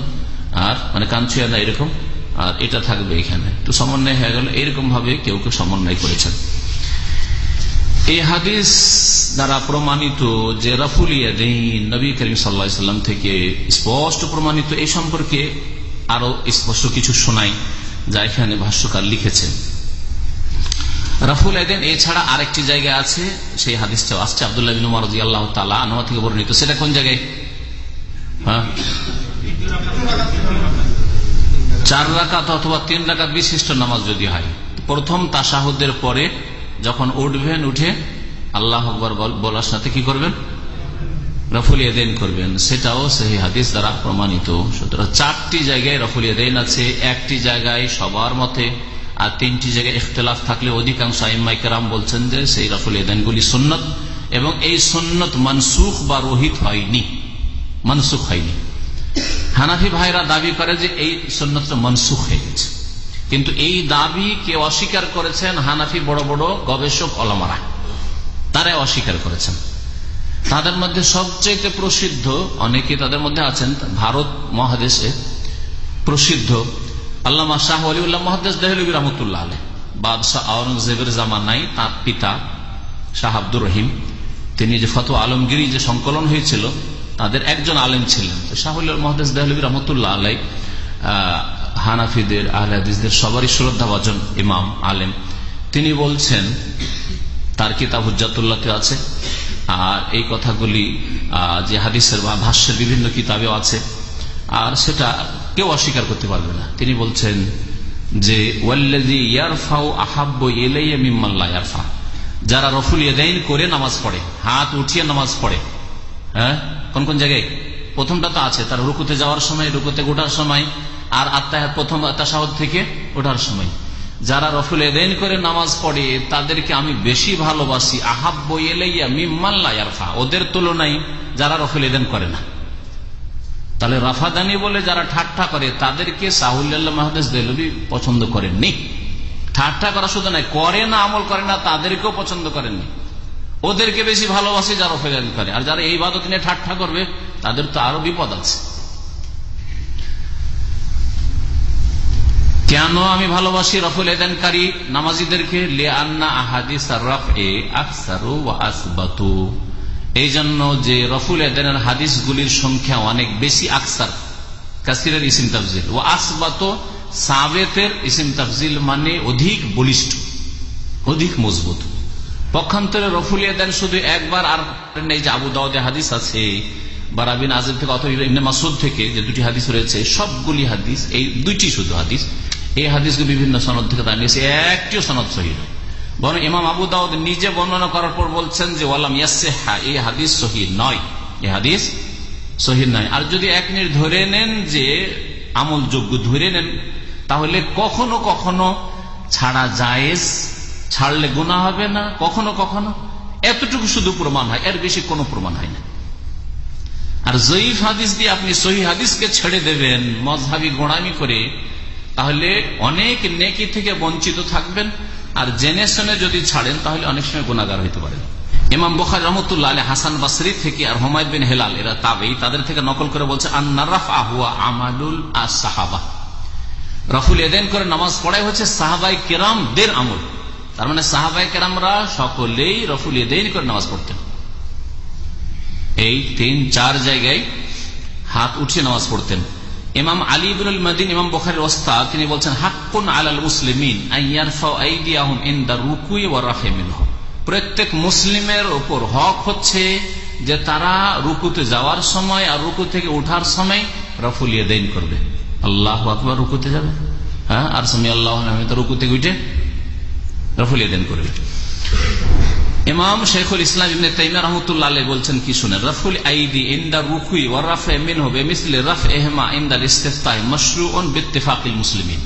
Speaker 3: আর মানে কান ছুঁয়ে না এরকম, আর এটা থাকবে এখানে। তো সমন্বয় হয়ে গেল এরকম ভাবে কেউ কেউ সমন্বয় করেছেন। এই হাদিস দ্বারা প্রমাণিত যে রাফুল ইয়াদিন নবী করিম সাল্লাম থেকে স্পষ্ট প্রমাণিত এই সম্পর্কে আরও স্পষ্ট কিছু শোনাই, যা এখানে ভাষ্যকার লিখেছেন। রাফুল এদিন এছাড়া আরেকটি জায়গায় আছে, সেই হাদিসটাও আসছে, আবদুল্লাহ বিন মারজি আল্লাহ তালা আনোয়া থেকে বর্ণিত। সেটা কোন জায়গায়? হ্যাঁ? চার রাকাত অথবা তিন রাকাত বিশিষ্ট নামাজ যদি হয়। প্রথম তাসাহুদের পরে যখন উঠবেন, উঠে আল্লাহ আকবর বলার সাথে কি করবেন? রফুল এদেন করবেন। সেটাও সেই হাদিস দ্বারা প্রমাণিত। সুতরাং চারটি জায়গায় রফুল এদেন আছে। একটি জায়গায় সবার মতে আর তিনটি জায়গায় ইখতলাফ থাকলে অধিকাংশ আইমাইকেরাম বলছেন যে সেই রফুল এদেনগুলি সুন্নত এবং এই সুন্নত মনসুখ বা রোহিত হয়নি। মনসুখ হয়নি। হানাফি ভাইরা দাবি করে যে এই সুন্নতটা মনসুখ হয়ে গেছে। কিন্তু এই দাবি কে অস্বীকার করেছেন হানাফি বড় বড় গবেষক অলমারা তারাই অস্বীকার করেছেন। তাদের মধ্যে সবচেয়ে প্রসিদ্ধ, অনেকে তাদের মধ্যে আছেন, ভারত মহাদেশে প্রসিদ্ধ আল্লামা শাহ আলিউল্লাহ মহাদেশ দেহলবী রহমতুল্লাহ আলহ বাদশাহ আওরঙ্গজেবের জামানাই তার পিতা শাহ আব্দুর রহিম, তিনি যে ফতো আলমগিরি যে সংকলন হয়েছিল, তাদের একজন আলেম ছিলেন। শাহুল্লাহ মহাদেশ দেহলবী রহমতুল্লাহ আলাই হানাফিদের, আহলাদিসদের সবারই শ্রদ্ধাভাজন ইমাম, আলেম। তিনি বলছেন, তার কিতাব হুজাতুল্লাহতে আছে, আর এই কথাগুলি যে হাদিসের বা ভাষ্যের বিভিন্ন কিতাবেও আছে, আর সেটা কেউ অস্বীকার করতে পারবে না। তিনি বলছেন যে যারা রফুল ইয়েদাইন করে নামাজ পড়ে, হাত উঠিয়ে নামাজ পড়ে হ্যাঁ? কোন কোন জায়গায়? প্রথমটা তো আছে, তার রুকুতে যাওয়ার সময়, রুকুতে গোটার সময় আর আত্মায় প্রথম তাসাহদ থেকে ওঠার সময়। যারা রফুল এদেন করে নামাজ পড়ে, তাদেরকে আমি বেশি ভালোবাসি। আহাব্ব এলাইয়া মিম্মাল্লা ইয়ারফা। ওদের তুলনায় যারা রফুল এদেন করে না। তাহলে রাফাদানি বলে যারা ঠাট্টা করে, তাদেরকে সাহুল্লাহ মাহদেশ দেলবি পছন্দ করেননি। ঠাট্টা করা শুধু নয়, করে না, আমল করে না, তাদেরকেও পছন্দ করেননি। ওদেরকে বেশি ভালোবাসে যারা রফুল করে। আর যারা এই বাদত নিয়ে ঠাট্টা করবে, তাদের তো আরও বিপদ আছে। কেন আমি ভালোবাসি রফুল এদানকারী? নামাজিদেরকে এই জন্য যে রফুল এদানের হাদিসগুলির সংখ্যা অনেক বেশি আকসার। কাসিরের ইসিম তাফজিল। ও আসবাত, সাবেতের ইসিম তাফজিল মানে অধিক বলিষ্ঠ, অধিক মজবুত। পক্ষান্তরে রফুল এদান শুধু একবার আর নেই যে আবু দাউদে হাদিস আছে বারাবিন আজম থেকে অথবা ইবনে মাসুদ থেকে যে দুটি হাদিস রয়েছে, সবগুলি হাদিস, এই দুইটি শুধু হাদিস এই হাদিসকে বিভিন্ন সনদ থেকে দাঁড়িয়েছে একটিও সনদ সহি বরং ইমাম আবু দাউদ নিজে বর্ণনা করার পর বলছেন যে, ওয়ালাম ইয়াসেহা, এই হাদিস সহি নয়। এই হাদিস সহি নয়। আর যদি এক মিনিট ধরে নেন যে আমল যোগ্য, ধরে নেন, তাহলে কখনো কখনো ছাড়া জায়েজ, ছাড়লে গুণা হবে না। কখনো কখনো এতটুকু শুধু প্রমাণ হয়, এর বেশি কোনো প্রমাণ হয় না। আর জয়ীফ হাদিস দিয়ে আপনি সহি হাদিসকে ছেড়ে দেবেন, মজহাবি গোড়ামি করে তাহলে অনেক নেকি থেকে বঞ্চিত থাকবেন, আর জেনে শুনে যদি ছাড়েন, তাহলে অনেক সময় গুণাগার হইতে পারেন। ইমাম বখার রহমতুল্লাহ আলী হাসান বাসরি থেকে আর হোমায়দ বিন হেলাল, এরা তাবেই তাদের থেকে নকল করে বলছে আন্নারাফ আহুয়া আমালুল সাহাবা রফুল এদেন করে নামাজ পড়াই হচ্ছে সাহাবাই কেরামদের আমল। তার মানে সাহাবাই কেরামরা সকলেই রফুল এদেন করে নামাজ পড়তেন। এই তিন, চার জায়গায় হাত উঠিয়ে নামাজ পড়তেন। ইমাম আলী ইবনুল মদিন, ইমাম বখারের ওস্তা তিনি বলছেন, হাক্কুন আলাল মুসলিমিন প্রত্যেক মুসলিমের ওপর হক হচ্ছে যে তারা রুকুতে যাওয়ার সময় আর রুকু থেকে উঠার সময় রফুলিয়ে দেন করবে। আল্লাহ আকবর রুকুতে যাবে। হ্যাঁ আর সময় আল্লাহ রুকু থেকে উঠে রফুলিয়ে দেন করবে। ইমাম শেখুল ইসলাম ইবনে তাইমা রহমতুল্লাহ বলছেন, কি শুনেন? রাফুল আইদি ইনদা রুকুই ওয়া রাফে মিনহু বিমিসলি রাফ ইহমা ইনদাল ইস্তিফতাহ মাশরুউন বিত্তিফাকিল মুসলিমিন।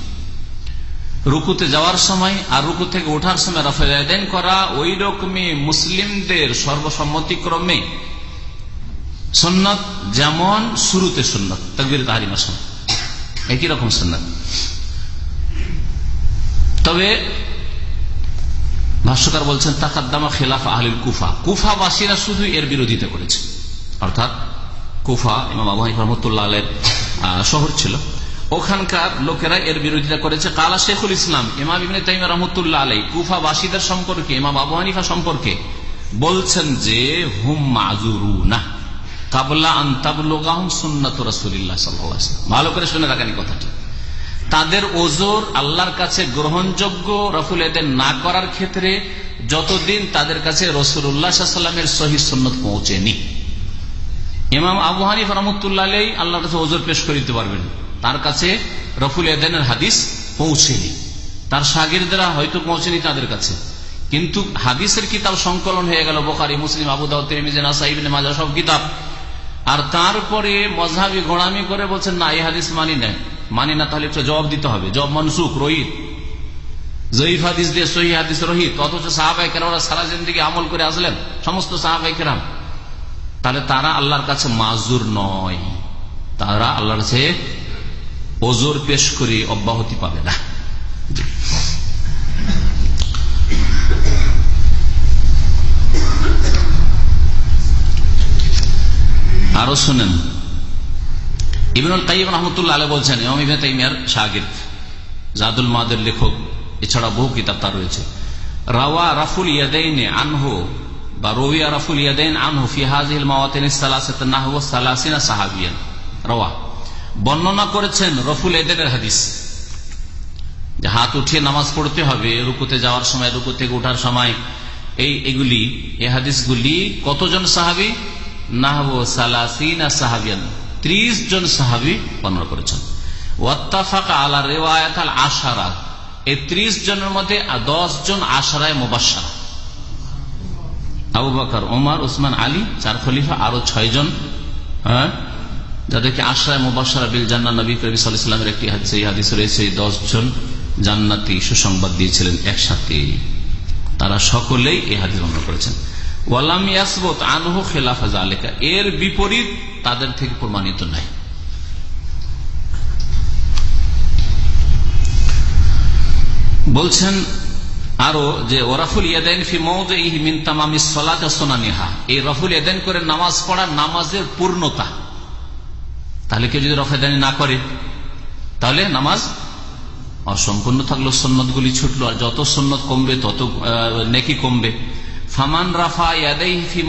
Speaker 3: রুকুতে যাওয়ার সময় আর রুকু থেকে ওঠার সময় রাফেল আদান করা ওই রকমই মুসলিমদের সর্বসম্মতিক্রমে সন্ন্যত যেমন শুরুতে সন্ন্যত তকবির তাহারিমার সময় একই রকম সন্ন্যত তবে ভাষ্যকার বলছেন, তাকাদ্দামা খেলাফ আহলিল কুফা। কুফাবাসীরা শুধু এর বিরোধিতা করেছে। অর্থাৎ কুফা, ইমাম আবু রহমতুল্লাহ আলের শহর ছিল। ওখানকার লোকেরা এর বিরোধিতা করেছে। কালা শেখুল ইসলাম, ইমাম ইবনে তাইমা রহমতুল্লাহ আলাই কুফাবাসীদের সম্পর্কে, ইমাম আবু হানিফা সম্পর্কে বলছেন যে, হুম মাজুরু না কাবলা আন্তাবুল্লাহম সুন্নাত রসুল্লাহ সাল্লাহ ভালো করে শুনে রাখেন কথাটি। তাদের ওজোর আল্লাহর কাছে গ্রহণযোগ্য রফুল এদের না করার ক্ষেত্রে যতদিন তাদের কাছে রসুল্লাহামের সহি সন্ন্যত পৌঁছেনি। ইমাম আবু হানিফ রহমতুল্লাহ আল্লাহর কাছে ওজোর পেশ করে দিতে পারবেন। তার কাছে রফুল এদেনের হাদিস পৌঁছেনি। তার সাগিরদেরা হয়তো পৌঁছেনি তাদের কাছে। কিন্তু হাদিসের কিতাব সংকলন হয়ে গেল, বোখারি, মুসলিম, আবু দাউদ্দিন মাজা সব কিতাব। আর তারপরে মজাবি গোড়ামি করে বলছেন, না, এই হাদিস মানি না মানি না তাহলে একটু জবাব দিতে হবে। জব মনসুখ, রোহিত। জয়ীফ হাদিস দিয়ে সহি হাদিস রোহিত। অথচ সাহাবাই কেরামরা সারা জিন্দিগি আমল করে আসলেন। সমস্ত সাহাবাই কেরাম। তাহলে তারা আল্লাহর কাছে মাজুর নয়। তারা আল্লাহর কাছে ওজোর পেশ করে অব্যাহতি পাবে না। আরও শুনেন। ইবনুল তাইম রহমতুল্লাহ বলছেন, ইমাম ইবনে তাইমিয়ার জাদুল মাদের লেখক এছাড়া বহু কিতাব তার রয়েছে। রাওয়া রাফুল ইয়াদাইনে আনহু বা রবিয়া রাফুল ইয়াদাইন আনহু ফি হাজিল মাওয়াতিন বর্ণনা করেছেন রফুল এদের হাদিস। যে হাত উঠিয়ে নামাজ পড়তে হবে, রুকুতে যাওয়ার সময়, রুকু থেকে উঠার সময়, এই এগুলি, এই হাদিসগুলি কতজন সাহাবি? নাহব সালাসিনা সাহাবিয়ান। ত্রিশ জন সাহাবি বর্ণনা করেছেন। ওয়াত্তাফাক আলা রেওয়ায়াত আল আশারা। এই ত্রিশ জনের মধ্যে দশ জন আশারায় আবু বাকর উসমান, আলী, চার খলিফা, আরও ছয় জন হ্যাঁ? যাদেরকে আশরায় মুবাসারা বিল জান্না নবী কবি সাল্লামের একটি হাদিস হাদিস রয়েছে এই দশ জন জান্নাতি সুসংবাদ দিয়েছিলেন একসাথে। তারা সকলেই এই হাদিস বর্ণনা করেছেন। এর বিপরীত তাদের থেকে প্রমাণিত নাই। বলছেন আরও যে ওরাফুল ইয়াদাইন এই রফুল ইয়াদাইন করে নামাজ পড়া নামাজের পূর্ণতা। তাহলে কেউ যদি রফেদানি না করে, তাহলে নামাজ অসম্পূর্ণ থাকল সন্ন্যত গুলি ছুটলো। আর যত সন্ন্যত কমবে, তত নেকি কমবে। ফামান রাফা ইয়াদাইহি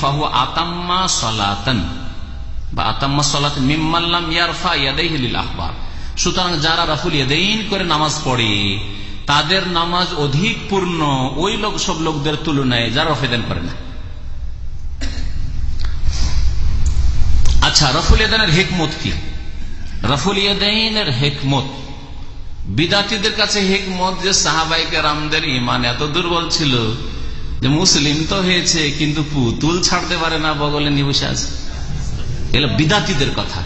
Speaker 3: ফাহু আতাম্মা সালাতান বা আতাম্মা সালাত ইয়ারফা সুতরাং যারা রাফুল করে নামাজ পড়ে, তাদের নামাজ অধিক পূর্ণ ওই লোক সব লোকদের তুলনায় যারা রফেদান করে না। আচ্ছা রফুল ইয়াদানের হেকমত কি? রফুল ইয়াদাইনের হেকমত, বিদাতিদের কাছে হেকমত যে সাহাবাইকে রামদের ইমান এত দুর্বল ছিল যে মুসলিম তো হয়েছে, কিন্তু পুতুল ছাড়তে পারে না বগলে নিয়ে বসে আছে এগুলো বিদাতিদের কথা।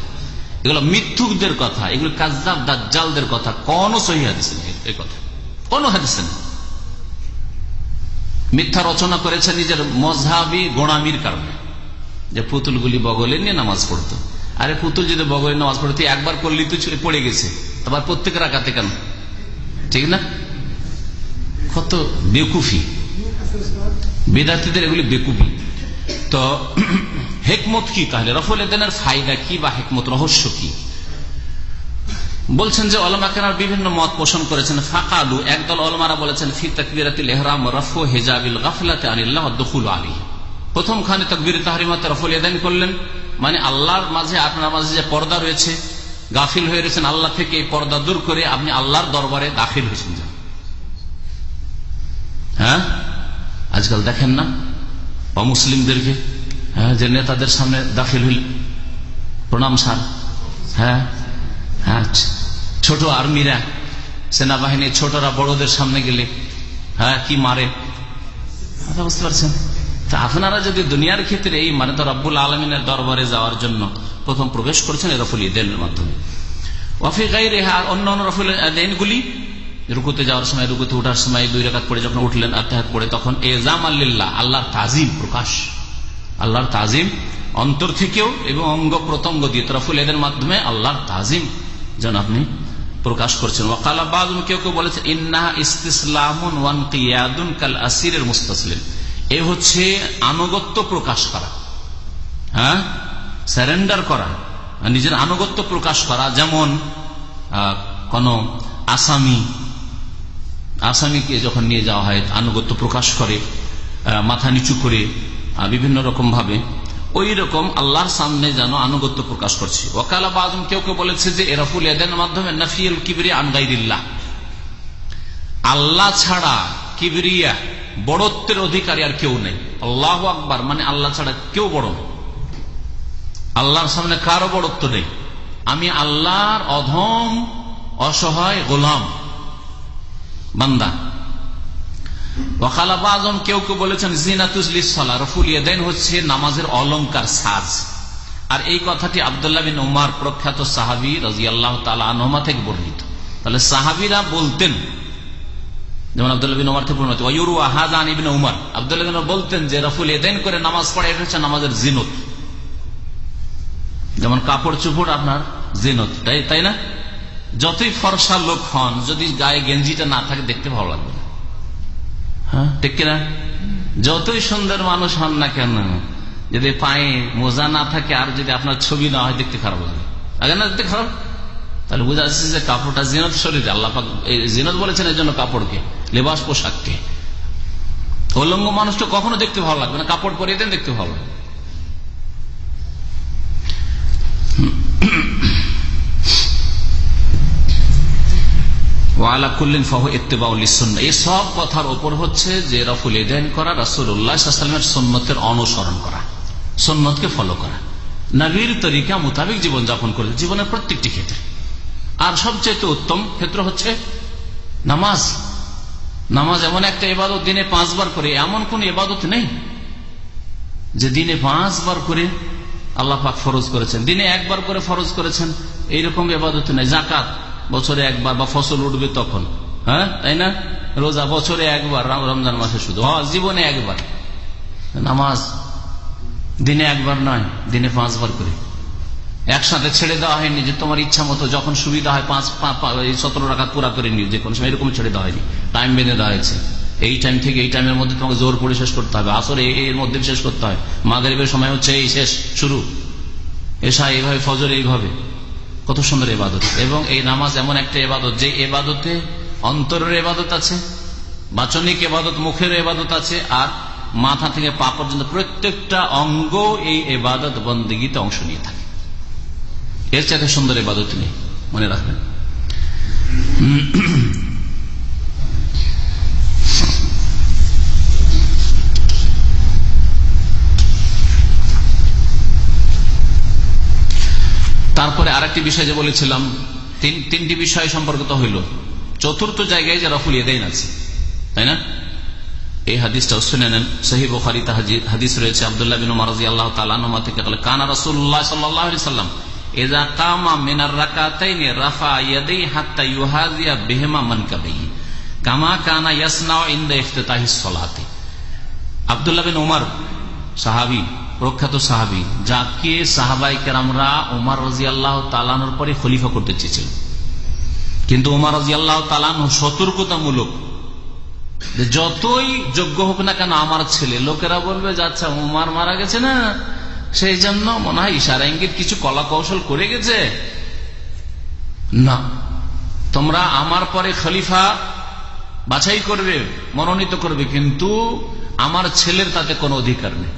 Speaker 3: এগুলো মিথ্যুকদের কথা। এগুলো কাজাব দাজ্জালদের কথা। কোন সহি এই কথা। কোন হাদিস মিথ্যা রচনা করেছে নিজের মজাবি গোড়ামির কারণে। যে পুতুলগুলি বগলে নিয়ে নামাজ পড়তো। আরে পুতুল যদি বগলে নামাজ পড়তো একবার করলি তো পড়ে গেছে। আবার প্রত্যেক রাখাতে কেন? ঠিক না? কত বেকুফি। বেদাতিদের এগুলি বেকুফি তো, হেকমত কি তাহলে? রফল এদের ফায়দা কি বা হেকমত রহস্য কি? বলছেন যে অলমা কেনার বিভিন্ন মত পোষণ করেছেন। ফাঁকালু, একদল অলমারা বলেছেন, ফি তকবিরাতিল এহরাম রফু হেজাবিল গাফলাতে আনিল্লাহ দখুল আলী প্রথম খানে তকবির তাহরিমাতে রফল এদান করলেন। মানে আল্লাহর মাঝে, আপনার মাঝে যে পর্দা রয়েছে, গাফিল হয়ে রয়েছেন আল্লাহ থেকে এই পর্দা দূর করে আপনি আল্লাহর দরবারে দাখিল হয়েছেন। হ্যাঁ? আজকাল দেখেন না? অমুসলিমদেরকে হ্যাঁ যে নেতাদের সামনে দাখিল হইল। প্রণাম সার হ্যাঁ হ্যাঁ ছোট আর্মিরা, সেনাবাহিনীর ছোটরা বড়দের সামনে গেলে হ্যাঁ কি মারে? কথা বুঝতে পারছেন। তা আপনারা যদি দুনিয়ার ক্ষেত্রে এই মানে তো রব্বুল আলমিনের দরবারে যাওয়ার জন্য প্রথম প্রবেশ করছেন এই রফুল ঈদের মাধ্যমে। গাই রেহা অন্য অন্য রফুল দিনগুলি রুকুতে যাওয়ার সময়, রুকুতে উঠার সময় দুই রেখাত পড়ে যখন উঠলেন আত্মাহাত পড়ে, তখন এজাম আল্লিল্লাহ আল্লাহর তাজিম প্রকাশ। আল্লাহর তাজিম অন্তর থেকেও এবং অঙ্গ প্রত্যঙ্গ দিয়ে, তরফুল এদের মাধ্যমে আল্লাহর তাজিম যেন আপনি প্রকাশ করছেন। ওয়াকালা বাজুম কেউ কেউ বলেছে, ইন্নাহা ইস্তিসলামুন ওয়ান কিয়াদুন কাল আসিরের মুস্তাসলিম। এ হচ্ছে আনুগত্য প্রকাশ করা। হ্যাঁ? স্যারেন্ডার করা। নিজের আনুগত্য প্রকাশ করা। যেমন কোন আসামি আসামিকে যখন নিয়ে যাওয়া হয়, আনুগত্য প্রকাশ করে মাথা নিচু করে বিভিন্ন রকম ভাবে, ওই রকম আল্লাহর সামনে যেন আনুগত্য প্রকাশ করছে। ওকালা বাজম কেউ কেউ বলেছে যে এরাফুল এদের মাধ্যমে নাফিউল কিবরি আনগাইদিল্লাহ আল্লাহ ছাড়া কিবরিয়া বড়ত্বের অধিকারী আর কেউ নেই। আল্লাহ আকবার মানে আল্লাহ ছাড়া কেউ বড় আল্লাহর সামনে কারও বড়ত্ব নেই। আমি আল্লাহর অধম, অসহায় গোলাম। বান্দা। ওয়াকালা বাজম কেউ কেউ বলেছেন জিনাতুসলা রফুল ইয়েদেন হচ্ছে নামাজের অলঙ্কার সাজ। আর এই কথাটি আবদুল্লাহ বিন উমার প্রখ্যাত সাহাবি রাজি আল্লাহ তালা থেকে বর্ণিত। তাহলে সাহাবিরা বলতেন, যেমন আবদুল্লাহ বিন উমার থেকে বর্ণিত ওয়ুরু আহাদান ইবিন উমার আবদুল্লাহ বিন বলতেন যে রফুল এদেন করে নামাজ পড়ে, এটা হচ্ছে নামাজের জিনত। যেমন কাপড় চুপড় আপনার জিনত তাই না? যতই ফর্সা লোক হন যদি গায়ে গেঞ্জিটা না থাকে দেখতে ভালো লাগবে না। হ্যাঁ? ঠিক কিনা? যতই সুন্দর মানুষ হন না কেন যদি পায়ে মোজা না থাকে আর যদি আপনার ছবি না হয় দেখতে খারাপ লাগে আগে না দেখতে খারাপ। তাহলে বোঝা যাচ্ছে যে কাপড়টা জিনত শরীরে। আল্লাহ জিনত বলেছেন এই জন্য কাপড়কে লেবাস পোশাককে। অলঙ্গ মানুষটা কখনো দেখতে ভালো লাগবে না। কাপড় পরিয়ে দেন দেখতে ভালো লাগবে। ইদান করা রাসুল্লাহামের সন্ন্যতের অনুসরণ করে জীবনের প্রত্যেকটি ক্ষেত্রে। আর সবচেয়ে উত্তম ক্ষেত্র হচ্ছে নামাজ। নামাজ এমন একটা এবাদত দিনে পাঁচবার করে, এমন কোন এবাদত নেই যে দিনে পাঁচবার করে আল্লাহ পাক ফরজ করেছেন, দিনে একবার করে ফরজ করেছেন, এইরকম এবাদত নেই। জাকাত বছরে একবার বা ফসল উঠবে তখন। হ্যাঁ? তাই না? রোজা বছরে একবার রমজান মাসে শুধু। জীবনে একবার। নামাজ দিনে একবার নয়, দিনে পাঁচবার করে। একসাথে ছেড়ে দেওয়া হয়নি যে তোমার ইচ্ছা মতো যখন সুবিধা হয় পাঁচ সতেরো টাকা পুরা করে নিও, যে কোনো সময় এরকম ছেড়ে দেওয়া হয়নি। টাইম বেঁধে দেওয়া হয়েছে। এই টাইম থেকে এই টাইমের মধ্যে তোমাকে জোর করে শেষ করতে হবে। আসর এর মধ্যে শেষ করতে হয়। মাগরীবের সময় হচ্ছে এই শেষ, শুরু। এসা এইভাবে, ফজর এইভাবে। কত সুন্দর এবাদত এবং এই নামাজ এমন একটা এবাদত যে এবাদতে অন্তরের এবাদত আছে, বাচনিক এবাদত মুখের এবাদত আছে, আর মাথা থেকে পা পর্যন্ত প্রত্যেকটা অঙ্গ এই এবাদত বন্দীগীতে অংশ নিয়ে থাকে। এর চাইতে সুন্দর এবাদত নেই। মনে রাখবেন। তারপরে আরেকটি বিষয় যে বলেছিলাম তিনটি বিষয় সম্পর্কিত হইল। চতুর্থ জায়গায় যে রফুল ইয়েদাইন আছে, তাই না? এই হাদিসটা শুনে নেন। সহি হাদিস রয়েছে, আবদুল্লাহ বিন মারাজি আল্লাহ তালা থেকে বলে কানা রাসুল্লাহ সাল্লাহ সাল্লাম এজা কামা রাফা হাত্তা কামা কানা বিন ওমর সাহাবী প্রখ্যাত সাহাবি, যাকে সাহাবাই কেরামরা উমার রাজি আল্লাহ তালানোর পরে খলিফা করতে চেয়েছিল। কিন্তু উমার রাজি আল্লাহ তালানো সতর্কতামূলক যতই যোগ্য হোক না কেন আমার ছেলে, লোকেরা বলবে যে আচ্ছা উমার মারা গেছে না? সেই জন্য মনে হয় ইশারা, ইঙ্গিত কিছু কলা কৌশল করে গেছে। না, তোমরা আমার পরে খলিফা বাছাই করবে, মনোনীত করবে, কিন্তু আমার ছেলের তাতে কোনো অধিকার নেই।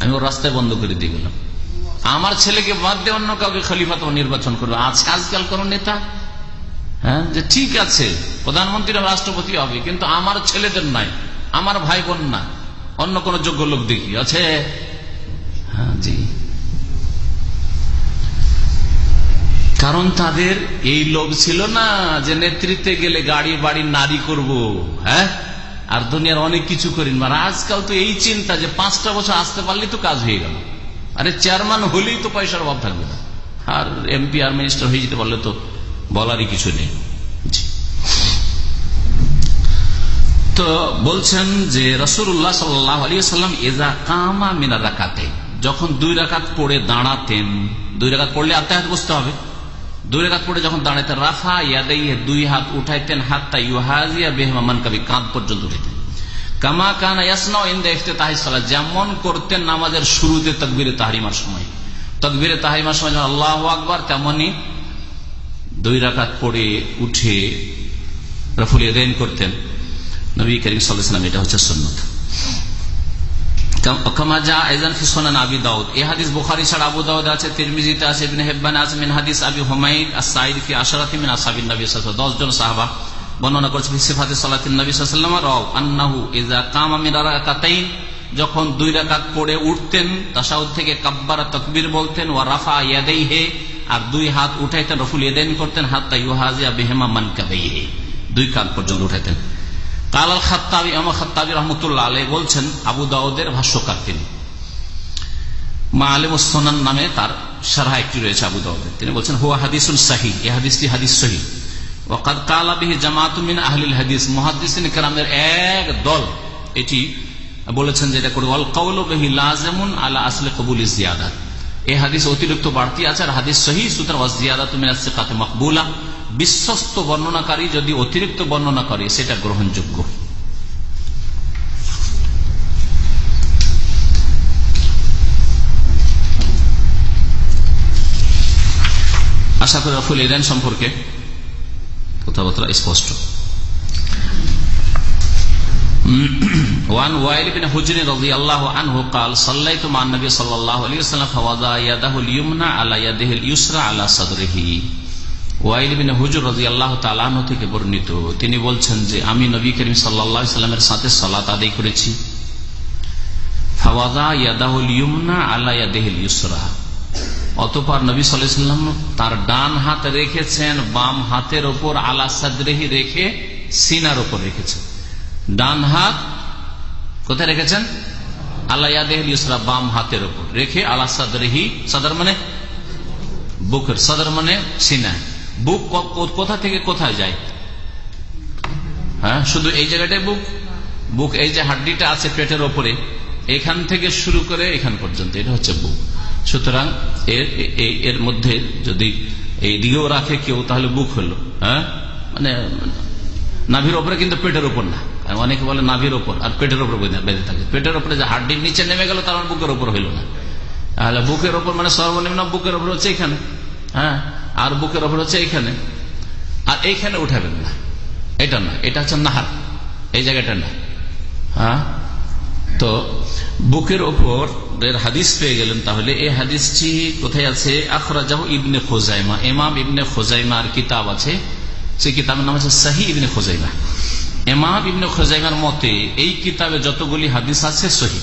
Speaker 3: আমি ওর রাস্তায় বন্ধ করে দিয়ে গেলাম। আমার ছেলেকে বাদ দিয়ে অন্য কাউকে খলিফা তো নির্বাচন করবে। আছে আজকাল কোন নেতা হ্যাঁ যে ঠিক আছে, প্রধানমন্ত্রী রাষ্ট্রপতি হবে, কিন্তু আমার ছেলেদের নাই, আমার ভাই বোন না, অন্য কোন যোগ্য লোক দেখি আছে? হ্যাঁ জি। কারণ তাদের এই লোভ ছিল না যে নেতৃত্বে গেলে গাড়ি বাড়ি নারী করব হ্যাঁ? আর দুনিয়ার অনেক কিছু করেন মানে আজকাল তো এই চিন্তা যে পাঁচটা বছর আসতে পারলেই তো কাজ হয়ে গেল। আরে চেয়ারম্যান হলেই তো পয়সার অভাব থাকবে না। আর এমপি আর মিনিস্টার হয়ে যেতে পারলে তো বলারই কিছু নেই। তো বলছেন যে রসুল্লাহ সাল্লাহ সাল্লাম এজা কামা মিনা যখন দুই রাকাত পড়ে দাঁড়াতেন, দুই রাকাত পড়লে আত্মাহাত বসতে হবে। দুই রেখাত পড়ে যখন দাঁড়াইতেন রাফা ইয়াদাইয়ে দুই হাত উঠাইতেন হাতটা ইউহাজিয়া বেহমান কবি কাঁধ পর্যন্ত উঠাইতেন। কামা কানা ইয়াসনা ইন্দা ইফতেতাহি সালাত, যেমন করতেন নামাজের শুরুতে তকবিরে তাহারিমার সময়। তকবিরে তাহারিমার সময় যখন আল্লাহ আকবার, তেমনি দুই রাকাত পড়ে উঠে রফুল এদেন করতেন। নবী করিম সাল্লাম এটা হচ্ছে সন্ন্যত আবি দাউদ। আবু দাউদ আছে আবি সাহাবা যখন দুই রাকাত পড়ে উঠতেন, তাসাউদ থেকে কাব্বারা তকবীর বলতেন ও রাফা ইয়াদাইহি। আর দুই হাত উঠাইতেন, রফুল ইয়াদাইন করতেন, হাত্তা ইউহাজিয়া বিহিমা হে দুই কাত পর্যন্ত উঠাইতেন। কাল আল খাত্তাবি আমা খাত্তাবি রহমতুল্লাহ আলাই বলছেন আবু দাউদের ভাষ্যকার তিনি। মা আলিম সোনান নামে তার একটি রয়েছে আবু দাউদের তিনি বলছেন, হুয়া হাদিসুল সাহি এই হাদিসটি হাদিস সহি ওকাদ কালা বিহি জামাতুমিন আহলিল হাদিস। কেরামের এক দল এটি বলেছেন যেটা করে অল লাজেমুন আলা আসলে কবুল জিয়াদাত এই হাদিস অতিরিক্ত বাড়তি আছে আর হাদিস সহি সুতরাং ওয়াজিয়াদা তুমি কাতে মকবুলা। বিশ্বস্ত বর্ণনাকারী যদি অতিরিক্ত বর্ণনা করে সেটা গ্রহণযোগ্য আশা করি রফুল ইরান সম্পর্কে কথাবার্তা স্পষ্ট وعن وائل بن حجر رضي الله عنه قال صليت مع النبي صلى الله عليه وسلم فوضع يده اليمنى على يده اليسرى على صدره ওয়াইল বিন হুজুর রাজি আল্লাহ থেকে বর্ণিত। তিনি বলছেন যে, আমি নবী করিম সাল্লা সাল্লামের সাথে সালাত আদায় করেছি। ফাওয়াদা ইয়াদাহুল অতপর নবী সাল্লাম তার ডান হাত রেখেছেন, বাম হাতের ওপর আলা সাদরেহি রেখে সিনার ওপর রেখেছেন। ডান হাত কোথায় রেখেছেন? আল্লাহ ইউসরা বাম হাতের ওপর রেখে আলা সাদরেহি, সাদর মানে বুকের, সাদর মানে সিনায়। বুক কোথা থেকে কোথায় যায়? হ্যাঁ শুধু এই জায়গাটাই বুক? বুক, এই যে হাড্ডিটা আছে পেটের ওপরে, এখান থেকে শুরু করে এখান পর্যন্ত, এটা হচ্ছে বুক। সুতরাং এর এর মধ্যে যদি এই দিকেও রাখে কেউ, তাহলে বুক হলো হ্যাঁ? মানে নাভির ওপরে কিন্তু পেটের ওপর না। অনেকে বলে নাভির ওপর, আর পেটের ওপর বেঁধে থাকে। পেটের ওপরে যে হাড্ডির নিচে নেমে গেল, তার বুকের ওপর হইল না। তাহলে বুকের ওপর মানে সর্বনিম্ন বুকের ওপর হচ্ছে এখানে হ্যাঁ? আর বুকের ওপর হচ্ছে এইখানে। আর এইখানে উঠাবেন না। এটা না, এটা হচ্ছে নাহার। এই জায়গাটা না। হ্যাঁ? তো বুকের ওপর হাদিস পেয়ে গেলেন তাহলে এই হাদিসটি কোথায় আছে? আখরা আখরাজাহ ইবনে খোজাইমা। এমাম ইবনে খোজাইমার কিতাব আছে। সেই কিতাবের নাম আছে সাহি ইবনে খোজাইমা। এমাম ইবনে খোজাইমার মতে এই কিতাবে যতগুলি হাদিস আছে সহি।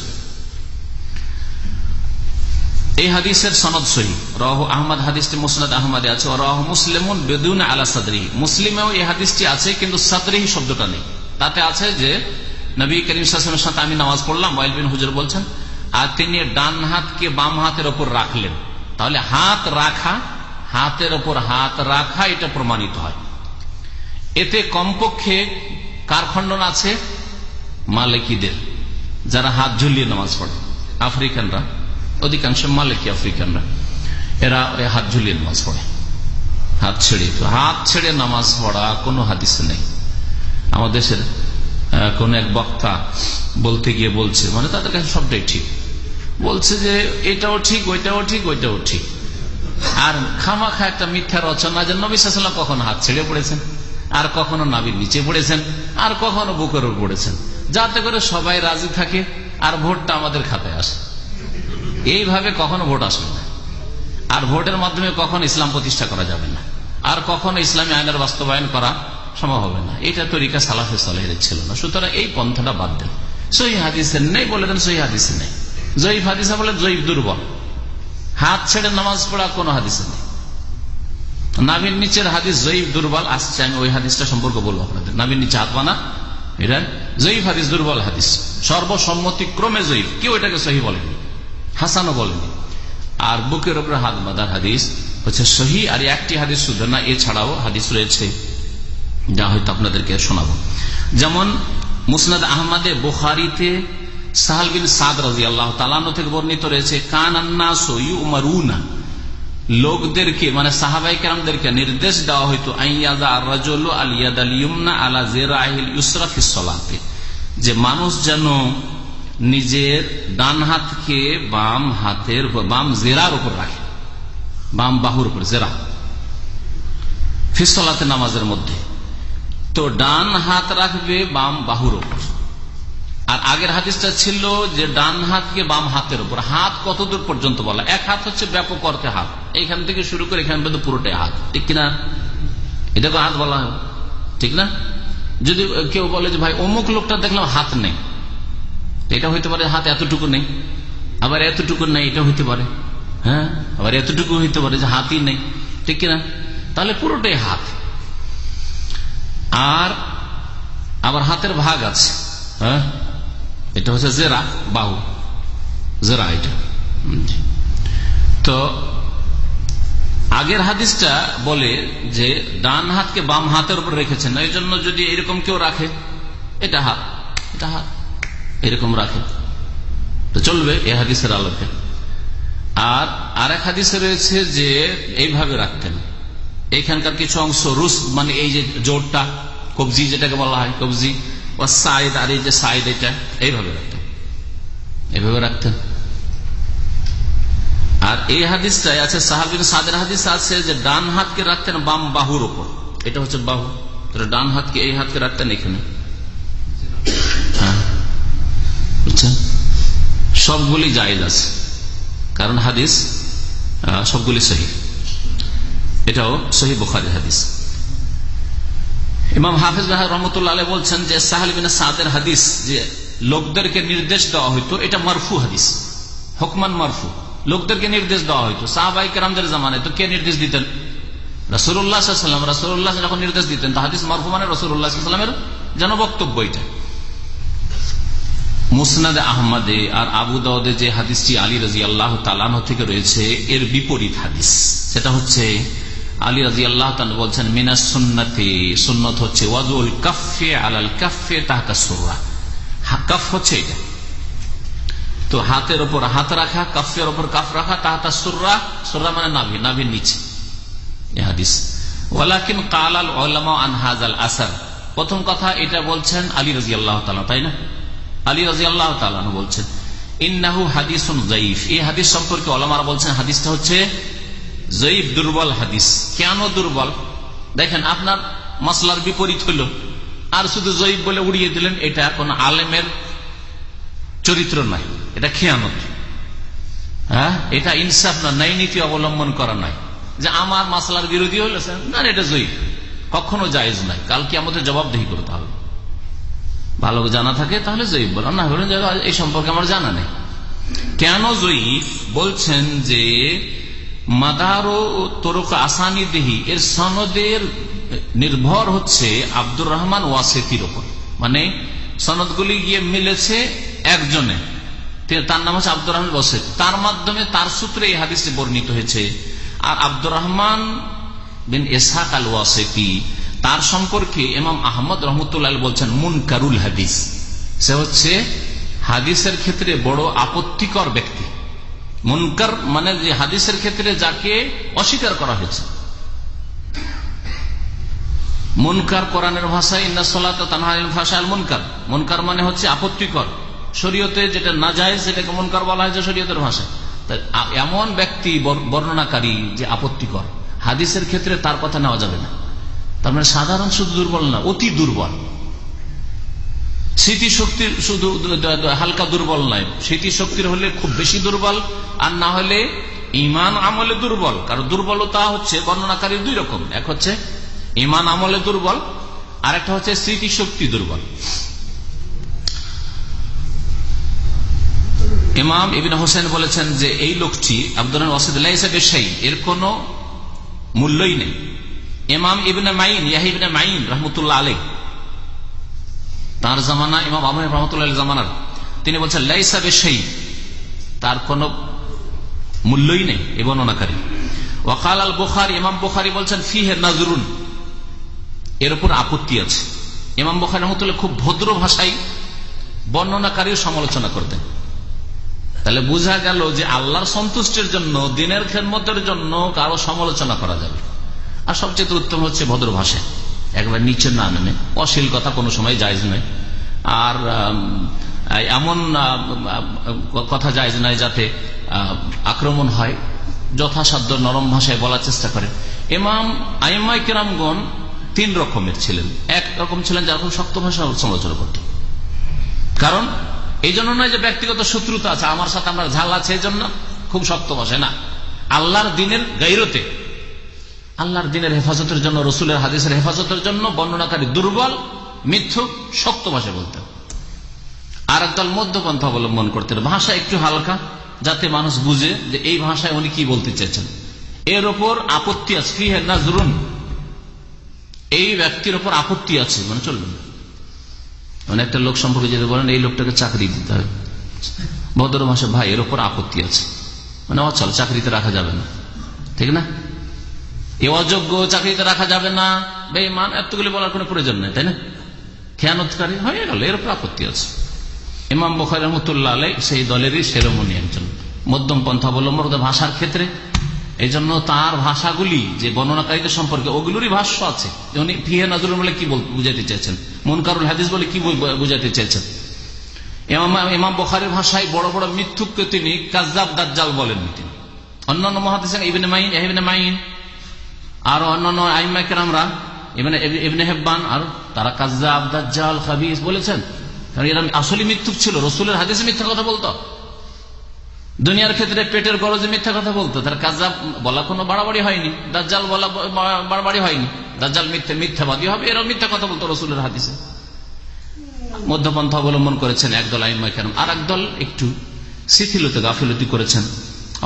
Speaker 3: এই হাদিসের সনদ সহি। রহ আহমদ, হাদিসটি মুসনাদ আহমদে আছে। রহ মুসলিম বেদুন আলা সাদরি। মুসলিমেও এই হাদিসটি আছে, কিন্তু সাদরিহি শব্দটা নেই। তাতে আছে যে, নবী করিম সাসনের সাথে আমি নামাজ পড়লাম, ওয়াইল বিন হুজুর বলছেন, আর তিনি ডান হাতকে বাম হাতের ওপর রাখলেন। তাহলে হাত রাখা, হাতের ওপর হাত রাখা, এটা প্রমাণিত হয়। এতে কমপক্ষে কার খণ্ডন আছে মালিকীদের, যারা হাত ঝুলিয়ে নামাজ পড়ে, আফ্রিকানরা। অধিকাংশ মালিকি আফ্রিকানরা। এরা হাত ঝুলিয়ে নামাজ পড়ে। হাত ছেড়ে। হাত ছেড়ে নামাজ পড়া কোনো হাদিস নেই। আমাদের দেশের কোন এক বক্তা বলতে গিয়ে বলছে মানে তাদের কাছে সবটাই ঠিক। বলছে যে, এটাও ঠিক, ওইটাও ঠিক ওইটাও ঠিক। আর খামাখা একটা মিথ্যা রচনা যে নবী সাল্লাম কখনো হাত ছেড়ে পড়েছেন, আর কখনো নাবির নিচে পড়েছেন, আর কখনো বুকের পড়েছেন। যাতে করে সবাই রাজি থাকে, আর ভোটটা আমাদের খাতায় আসে। এইভাবে কখনো ভোট আসবে না। আর ভোটের মাধ্যমে কখন ইসলাম প্রতিষ্ঠা করা যাবে না। আর কখনো ইসলামী আইনের বাস্তবায়ন করা সম্ভব হবে না। এটা তরিকা সালাফে সালেহের ছিল না। সুতরাং এই পন্থাটা বাদ দেন। সহি হাদিসের নেই বলে দেন, সহি হাদিসে নেই। জয়ীফ হাদিসা বলে জয়ীফ দুর্বল। হাত ছেড়ে নামাজ পড়া কোনো হাদিসে নেই। নাবির নিচের হাদিস জয়ীফ দুর্বল আসছে, আমি ওই হাদিসটা সম্পর্কে বলব আপনাদের। নাবির নিচে হাত বানা, এটা জয়ীফ হাদিস দুর্বল হাদিস। সর্বসম্মতি ক্রমে জয়ীফ। কেউ এটাকে সহি বলেনি। হাসানও বলেনি। আর বুকের উপরে হাত বাঁধার হাদিস হচ্ছে সহি, আর একটি হাদিস শুধু না, এছাড়াও হাদিস রয়েছে, যা হয়তো আপনাদেরকে শোনাবো। যেমন মুসনাদ আহমদে বুখারিতে সাহাল সাদ রাজি আল্লাহ তালানো থেকে বর্ণিত রয়েছে, কান আন্না লোকদেরকে মানে সাহাবাই কেরামদেরকে নির্দেশ দেওয়া হইতো আলা জেরাহিল ইউসরাফিসলাতে যে মানুষ যেন নিজের ডান হাতকে বাম হাতের বাম জেরার উপর রাখে। বাম বাহুর উপর, জেরা। ফিসলাতে নামাজের মধ্যে। তো ডান হাত রাখবে বাম বাহুর উপর। আর আগের হাদিসটা ছিল যে ডান হাতকে বাম হাতের উপর। হাত কত দূর পর্যন্ত বলা? এক হাত হচ্ছে ব্যাপক অর্থে হাত। এখান থেকে শুরু করে এখান পর্যন্ত পুরোটাই হাত। ঠিক কিনা? এটাকে হাত বলা হয়। ঠিক না? যদি কেউ বলে যে, ভাই, অমুক লোকটা দেখলাম হাত নেই। এটা হইতে পারে হাত এতটুকু নেই, আবার এতটুকু নেই, এটা হইতে পারে হ্যাঁ? আবার এতটুকু হইতে পারে যে হাতই নেই, ঠিক কিনা? তাহলে পুরোটাই হাত। আর আবার হাতের ভাগ আছে হ্যাঁ? এটা হচ্ছে জেরা, বাহু। জেরা এটা। তো আগের হাদিসটা বলে যে ডান হাতকে বাম হাতের উপর রেখেছেন এই জন্য যদি এরকম কেউ রাখে, এটা হাত এটা হাত। এরকম রাখে। তো চলবে এ হাদিসের আলোকে। আর আর এক হাদিসে রয়েছে যে এইভাবে রাখতেন। এখানকার কিছু অংশ রুস মানে এই যে জোরটা, কবজি যেটাকে বলা হয়, কবজি ও সাইদ আর এই যে সাইদ এটা, এইভাবে রাখতেন। এইভাবে রাখতেন। আর এই হাদিসটাই আছে সাহাবিন সাদের হাদিস আছে যে ডান হাতকে রাখতেন বাম বাহুর ওপর। এটা হচ্ছে বাহু। ডান হাতকে এই হাতকে রাখতেন এখানে। বুঝছেন সবগুলি জায়েজ আছে। কারণ হাদিস সবগুলি সহি। এটাও সহি বুখারি হাদিস। ইমাম হাফিজ রহমতুল্লাহ বলছেন যে সাহাল সাদের হাদিস যে লোকদেরকে নির্দেশ দেওয়া হইতো, এটা মারফু হাদিস। হকমান মারফু। লোকদেরকে নির্দেশ দেওয়া হইতো। সাহাবাই কেরামদের জামানে তো কে নির্দেশ দিতেন? রসুল্লাহাম রসুল্লাহ যখন নির্দেশ দিতেন, তো হাদিস মারফু মানে রসুল্লাহামের যেন বক্তব্য এটা। মুসনাদ আহমদে আর আবু দাউদে যে হাদিসটি আলী রাজি আল্লাহ তালান থেকে রয়েছে, এর বিপরীত হাদিস। সেটা হচ্ছে, আলী রাজি আল্লাহ বলছেন মিনা সুন্নতে, সুন্নত হচ্ছে ওয়াজুল কাফে আলাল কাফে তাহতা সুরা কাফ হচ্ছে এটা। তো হাতের ওপর হাত রাখা, কাফের ওপর কাফ রাখা, তাহতা সুররা সুররা মানে নাভি, নাভির নিচে। হাদিস। ওয়ালাকিন কালাল ওলামা আনহাজ আল আসার। প্রথম কথা এটা বলছেন আলী রাজি আল্লাহ তাই না? আলী রাজি আল্লাহ বলছেন, ইন্নাহু জয়ীফ এই হাদিস সম্পর্কে ওলামারা বলছেন, হাদিসটা হচ্ছে জয়ীফ দুর্বল হাদিস। কেন দুর্বল? দেখেন, আপনার মশলার বিপরীত হইল। আর শুধু জয়ীফ বলে উড়িয়ে দিলেন, এটা কোন আলেমের চরিত্র নয়, এটা খেয়ানত হ্যাঁ? এটা ইনসাফ না নাই নীতি অবলম্বন করা নয়। যে আমার মাসলার বিরোধী হইল না এটা জয়ীফ কখনো জায়েজ নাই কালকে আমাদের জবাবদেহি করতে হবে। ভালো জানা থাকে, তাহলে জয়ীফ বল। না বলেন এই সম্পর্কে আমার জানা নেই। কেন জয়ীফ বলছেন যে মাদার তরক আসানি দেহি এর সনদের নির্ভর হচ্ছে আব্দুর রহমান ওয়াসেতির ওপর মানে সনদগুলি গিয়ে মিলেছে একজনে। তার নাম হচ্ছে আব্দুর রহমান ওয়াসেত তার মাধ্যমে তার সূত্রে এই হাদিসটি বর্ণিত হয়েছে। আর আব্দুর রহমান বিন এসাক আল ওয়াসেতি তার সম্পর্কে এমাম আহমদ রহমতুল্লাহ বলছেন, মুনকারুল হাদিস। সে হচ্ছে হাদিসের ক্ষেত্রে বড় আপত্তিকর ব্যক্তি। মুনকার মানে যে হাদিসের ক্ষেত্রে যাকে অস্বীকার করা হয়েছে। মুনকার কোরআনের ভাষায় ভাষা মুনকার। মুনকার মানে হচ্ছে আপত্তিকর। শরীয়তে যেটা না যায় সেটাকে মুনকার বলা হয়েছে শরীয়তের ভাষায়। এমন ব্যক্তি বর্ণনাকারী যে আপত্তিকর। হাদিসের ক্ষেত্রে তার কথা নেওয়া যাবে না। তার মানে সাধারণ শুধু দুর্বল না, অতি দুর্বল। স্মৃতিশক্তির শুধু হালকা দুর্বল নয়, স্মৃতিশক্তির হলে খুব বেশি দুর্বল, আর না হলে ইমান আমলে দুর্বল। কারণ দুর্বলতা হচ্ছে বর্ণনাকারীর দুই রকম, এক হচ্ছে ইমান আমলে দুর্বল আর একটা হচ্ছে স্মৃতিশক্তি দুর্বল। ইমাম ইবিন হোসেন বলেছেন যে এই লোকটি আব্দুল ওয়াসিদুল্লাহ হিসেবে সেই এর কোন মূল্যই নেই। ইমাম ইবনে মাইন ইয়াহিবনে মাইন রহমতুল্লাহ আলী তার জামানা ইমাম আবু রহমতুল্লাহ জামানার। তিনি বলছেন লাইসাবে সেই তার কোন মূল্যই নেই এ বর্ণনাকারী। ওয়াকাল আল বুখারি ইমাম বুখারি বলছেন, ফিহে নাজরুন। এর উপর আপত্তি আছে। ইমাম বুখারি রহমতুল্লাহ খুব ভদ্র ভাষায় বর্ণনাকারীর সমালোচনা করতেন। তাহলে বোঝা গেল যে আল্লাহর সন্তুষ্টির জন্য, দিনের খেদমতের জন্য কারও সমালোচনা করা যাবে আর সবচেয়ে উত্তম হচ্ছে ভদ্র ভাষায় একবার নিচে না নেমে। অশ্লীল কথা কোনো সময় জায়জ নয়। আর এমন কথা জায়জ নয় যাতে আক্রমণ হয়, যথাসাধ্য নরম ভাষায় বলার চেষ্টা করে। এমাম আইমাই কেরামগণ তিন রকমের ছিলেন। এক রকম ছিলেন যারা শক্ত ভাষা সমালোচনা করত। কারণ, এই জন্য নয় যে ব্যক্তিগত শত্রুতা আছে। আমার সাথে আমার ঝাল আছে, এই জন্য খুব শক্ত ভাষায় না। আল্লাহর দিনের গাইরতে আল্লাহর দিনের হেফাজতের জন্য, রসুলের হাদিসের হেফাজতের জন্য বর্ণনাকারী দুর্বল, মিথ্যুক, শক্ত ভাষায় বলতেন। আর একদল মধ্যপন্থা অবলম্বন করতেন। ভাষা একটু হালকা, যাতে মানুষ বুঝে যে এই ভাষায় উনি কি বলতে চেয়েছেন। এর ওপর আপত্তি আছে। ফি নাজরুন। এই ব্যক্তির ওপর আপত্তি আছে। মানে চলবে না। মানে একটা লোক সম্পর্কে যদি বলেন, এই লোকটাকে চাকরি দিতে হবে। ভদ্র ভাষা ভাই, এর ওপর আপত্তি আছে। মানে অচল, চাকরিতে রাখা যাবে না। ঠিক না? এ অযোগ্য চাকরিতে রাখা যাবে না। বেমান এতগুলি বলার কোনো প্রয়োজন নেই, তাই না? খেয়ানতকারী, হয়ে গেল, এর উপর আপত্তি আছে। ইমাম বখার রহমতুল্লাহ আলাই সেই দলেরই সেরোমনি একজন। মধ্যম পন্থা অবলম্বন ভাষার ক্ষেত্রে। এই জন্য তার ভাষাগুলি, যে বর্ণনাকারীদের সম্পর্কে, ওগুলোরই ভাষ্য আছে। উনি ফিহে নজরুল বলে কি বুঝাতে চেয়েছেন? মুনকারুল হাদিস বলে কি বুঝাতে চেয়েছেন? ইমাম বখারের ভাষায় বড় বড় মিথ্যুককে তিনি কাজাব দাজ্জাল বলেন তিনি। অন্যান্য মহাদেশ ইবিনে মাইন এহিবিনে মাইন আর অন্যান্য আইমাকেরামরা ইবনে হেব্বান আর তারা কাজাব দাজ্জাল খাবিস বলেছেন, কারণ এরা আসলে মিথ্যুক ছিল, রসুলের হাদিসে মিথ্যা কথা বলতো। দুনিয়ার ক্ষেত্রে পেটের গরজে মিথ্যা কথা বলতো, তার কাজাব বলা কোনো বাড়াবাড়ি হয়নি, দাজ্জাল বলা বাড়াবাড়ি হয়নি, দাজ্জাল মিথ্যা মিথ্যাবাদী হবে, এরাও মিথ্যা কথা বলতো রসুলের হাদিসে। মধ্যপন্থা অবলম্বন করেছেন একদল আইমাকেরাম আর একদল একটু শিথিলতে, গাফিলতি করেছেন,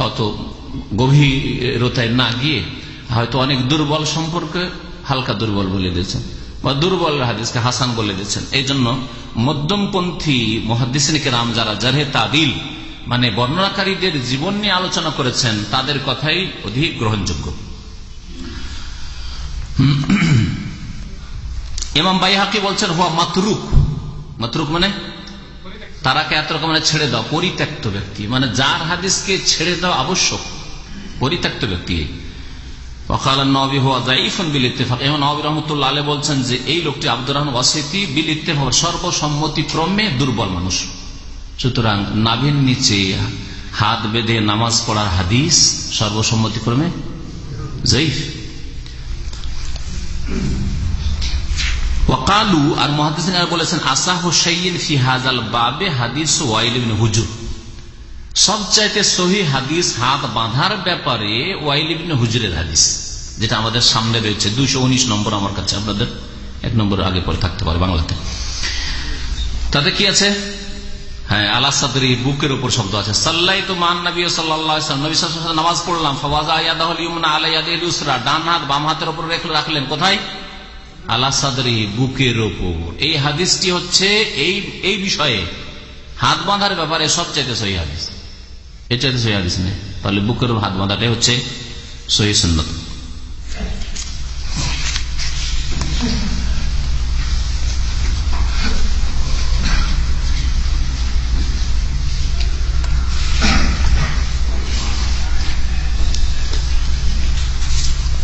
Speaker 3: অত গভীরতায় না গিয়ে হয়তো অনেক দুর্বল সম্পর্কে হালকা দুর্বল বলে দিয়েছেন বা দুর্বল হাদিসকে হাসান বলে দিয়েছেন। এই জন্য মধ্যমপন্থী মহাদিসকে রাম যারা জারহে তাদিল মানে বর্ণনাকারীদের জীবন নিয়ে আলোচনা করেছেন, তাদের কথাই অধিক গ্রহণযোগ্য। ইমাম বাইহাকি বলছেন, হুয়া মাতরুক। মাতরুক মানে? তারাকে এত রকম ছেড়ে দাও, পরিত্যক্ত ব্যক্তি। মানে যার হাদিসকে ছেড়ে দাও আবশ্যক, পরিত্যক্ত ব্যক্তি। বলছেন যে এই লোকটি আব্দুর রহমান ওয়াসিতি বিল ইত্তেফাক সর্বসম্মতি ক্রমে দুর্বল মানুষ। সুতরাং নাভির নিচে হাত বেঁধে নামাজ পড়ার হাদিস সর্বসম্মতি ক্রমে জয়ীফ ওয়াকালু আর মহাদিস বলেছেন, আসাহ সঈন ফি হাজাল বাবে হাদিস ওয়াইলিন হুজুর। সবচাইতে সহি হাদিস হাত বাঁধার ব্যাপারে ওয়াইলিবিন হুজুরের হাদিস, যেটা আমাদের সামনে রয়েছে। দুইশো নম্বর আমার কাছে, আপনাদের এক নম্বর আগে পরে থাকতে পারে বাংলাতে। তাতে কি আছে? হ্যাঁ বুকের শব্দ আছে। নামাজ পড়লাম। ডান হাত বাম হাতের রাখলেন। কোথায়? এই হাদিসটি হচ্ছে এই এই বিষয়ে হাত বাঁধার ব্যাপারে সবচাইতে সহি হাদিস। এটাতে সহি হাদিস নেই। তাহলে বুকের হাত বাঁধাটাই হচ্ছে সহি সুন্নত।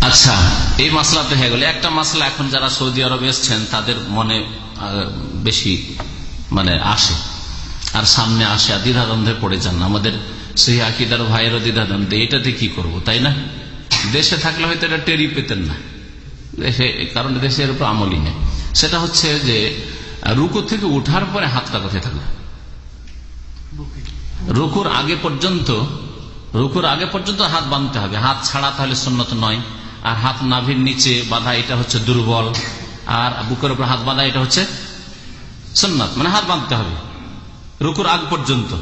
Speaker 3: আচ্ছা এই মাসলাতে হয়ে গেল। একটা মাসলা এখন যারা সৌদি আরবে এসছেন, তাদের মনে বেশি মানে আসে। আর সামনে আসে, আর দ্বিধাদ্বন্দ্বে পড়ে যান। আমাদের সেই আকিদার ভাইয়েরও দ্বিধাদ্বন্দ্বে, এটাতে কি করব, তাই না? দেশে থাকলে হয়তো এটা টেরি পেতেন না। দেশে, কারণ দেশের উপর আমলই নেই। সেটা হচ্ছে যে, রুকু থেকে উঠার পরে হাতটা কোথায় থাকবে রুকুর আগে পর্যন্ত, রুকুর আগে পর্যন্ত হাত বাঁধতে হবে। হাত ছাড়া তাহলে সন্ন্যত নয়। আর হাত নাভির নিচে বাঁধা, এটা হচ্ছে দুর্বল। আর বুকের উপর হাত বাঁধা, এটা হচ্ছে সন্ন্যত মানে হাত বাঁধতে হবে। রুকুর আগ পর্যন্ত।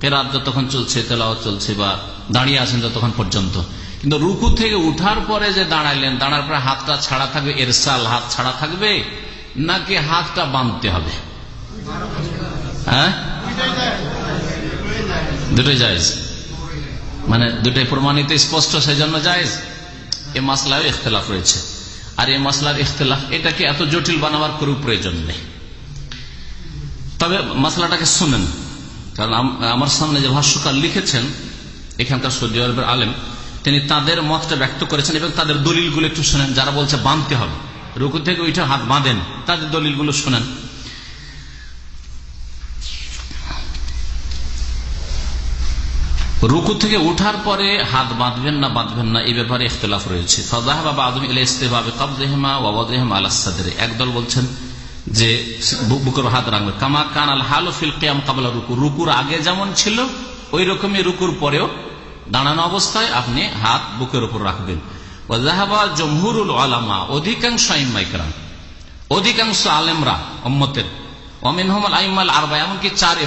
Speaker 3: ফেরাত যতক্ষণ চলছে তেলাও চলছে বা দাঁড়িয়ে আছেন যতক্ষণ পর্যন্ত। কিন্তু রুকু থেকে উঠার পরে যে দাঁড়াইলেন, দাঁড়ার পরে হাতটা ছাড়া থাকবে, এরসাল হাত ছাড়া থাকবে, নাকি হাতটা বাঁধতে হবে? হ্যাঁ? দুটোই জায়েজ। মানে দুটোই প্রমাণিত, স্পষ্ট সেই জন্য জায়েজ। এ মাসলায় ইখতলাফ রয়েছে। আর এই মাসলার ইখতলাফ, এটাকে এত জটিল বানাবার কোনো প্রয়োজন নেই। তবে মাসলাটাকে শুনেন। কারণ আমার সামনে যে ভাষ্যকার লিখেছেন এখানকার সৌদি আরবের আলেম, তিনি তাদের মতটা ব্যক্ত করেছেন এবং তাদের দলিলগুলো একটু শোনেন। যারা বলছে বাঁধতে হবে, রুকু থেকে ওইটা হাত বাঁধেন, তাদের দলিলগুলো শোনেন। রুকু থেকে উঠার পরে হাত বাঁধবেন না বাঁধবেন না, এই ব্যাপারে ইখতলাফ রয়েছে। একদল বলছেন যে বুকুর হাত রাখবে। কামা কান আল হালো ফিল কেয়াম কাবলা রুকু। রুকুর আগে যেমন ছিল, ওই রকমই রুকুর পরেও দাঁড়ানো অবস্থায় আপনি হাত বুকের উপর রাখবেন। আলামা, অধিকাংশ অধিকাংশ আলেমরা অমিনহমাল আইমাল এমনকি চার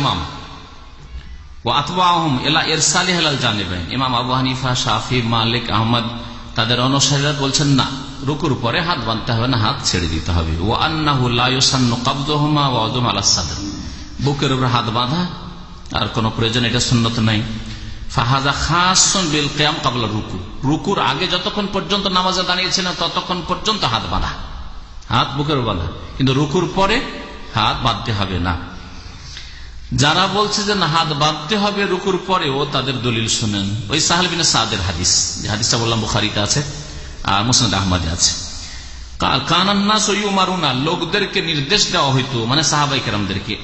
Speaker 3: এলা ইমাম শাফি, মালিক, আহমদ তাদের অনুসারীরা বলছেন, না। রুকুর পরে হাত বাঁধতে হবে না, হাত ছেড়ে দিতে হবে। ও সাদর। বুকের উপর হাত বাঁধা আর কোন প্রয়োজন, এটা সুন্নত নাই। ফাহাজা খাসন বিল কেয়াম কাবলা রুকু। রুকুর আগে যতক্ষণ পর্যন্ত নামাজে দাঁড়িয়েছিল, ততক্ষণ পর্যন্ত হাত বাঁধা। হাত বুকের বাঁধা। কিন্তু রুকুর পরে হাত বাঁধতে হবে না। যারা বলছে যে না, হাত বাঁধতে হবে রুকুর পরেও তাদের দলিল শুনেন। ওই সাহাল সাদের হাদিস। যে হাদিসটা বললাম বুখারিতে আছে। আর মুসনাদ আহমদে আছে। কানান্না সৈমারুনা লোকদেরকে নির্দেশ দেওয়া হইতো মানে সাহাবাই কেরামদেরকে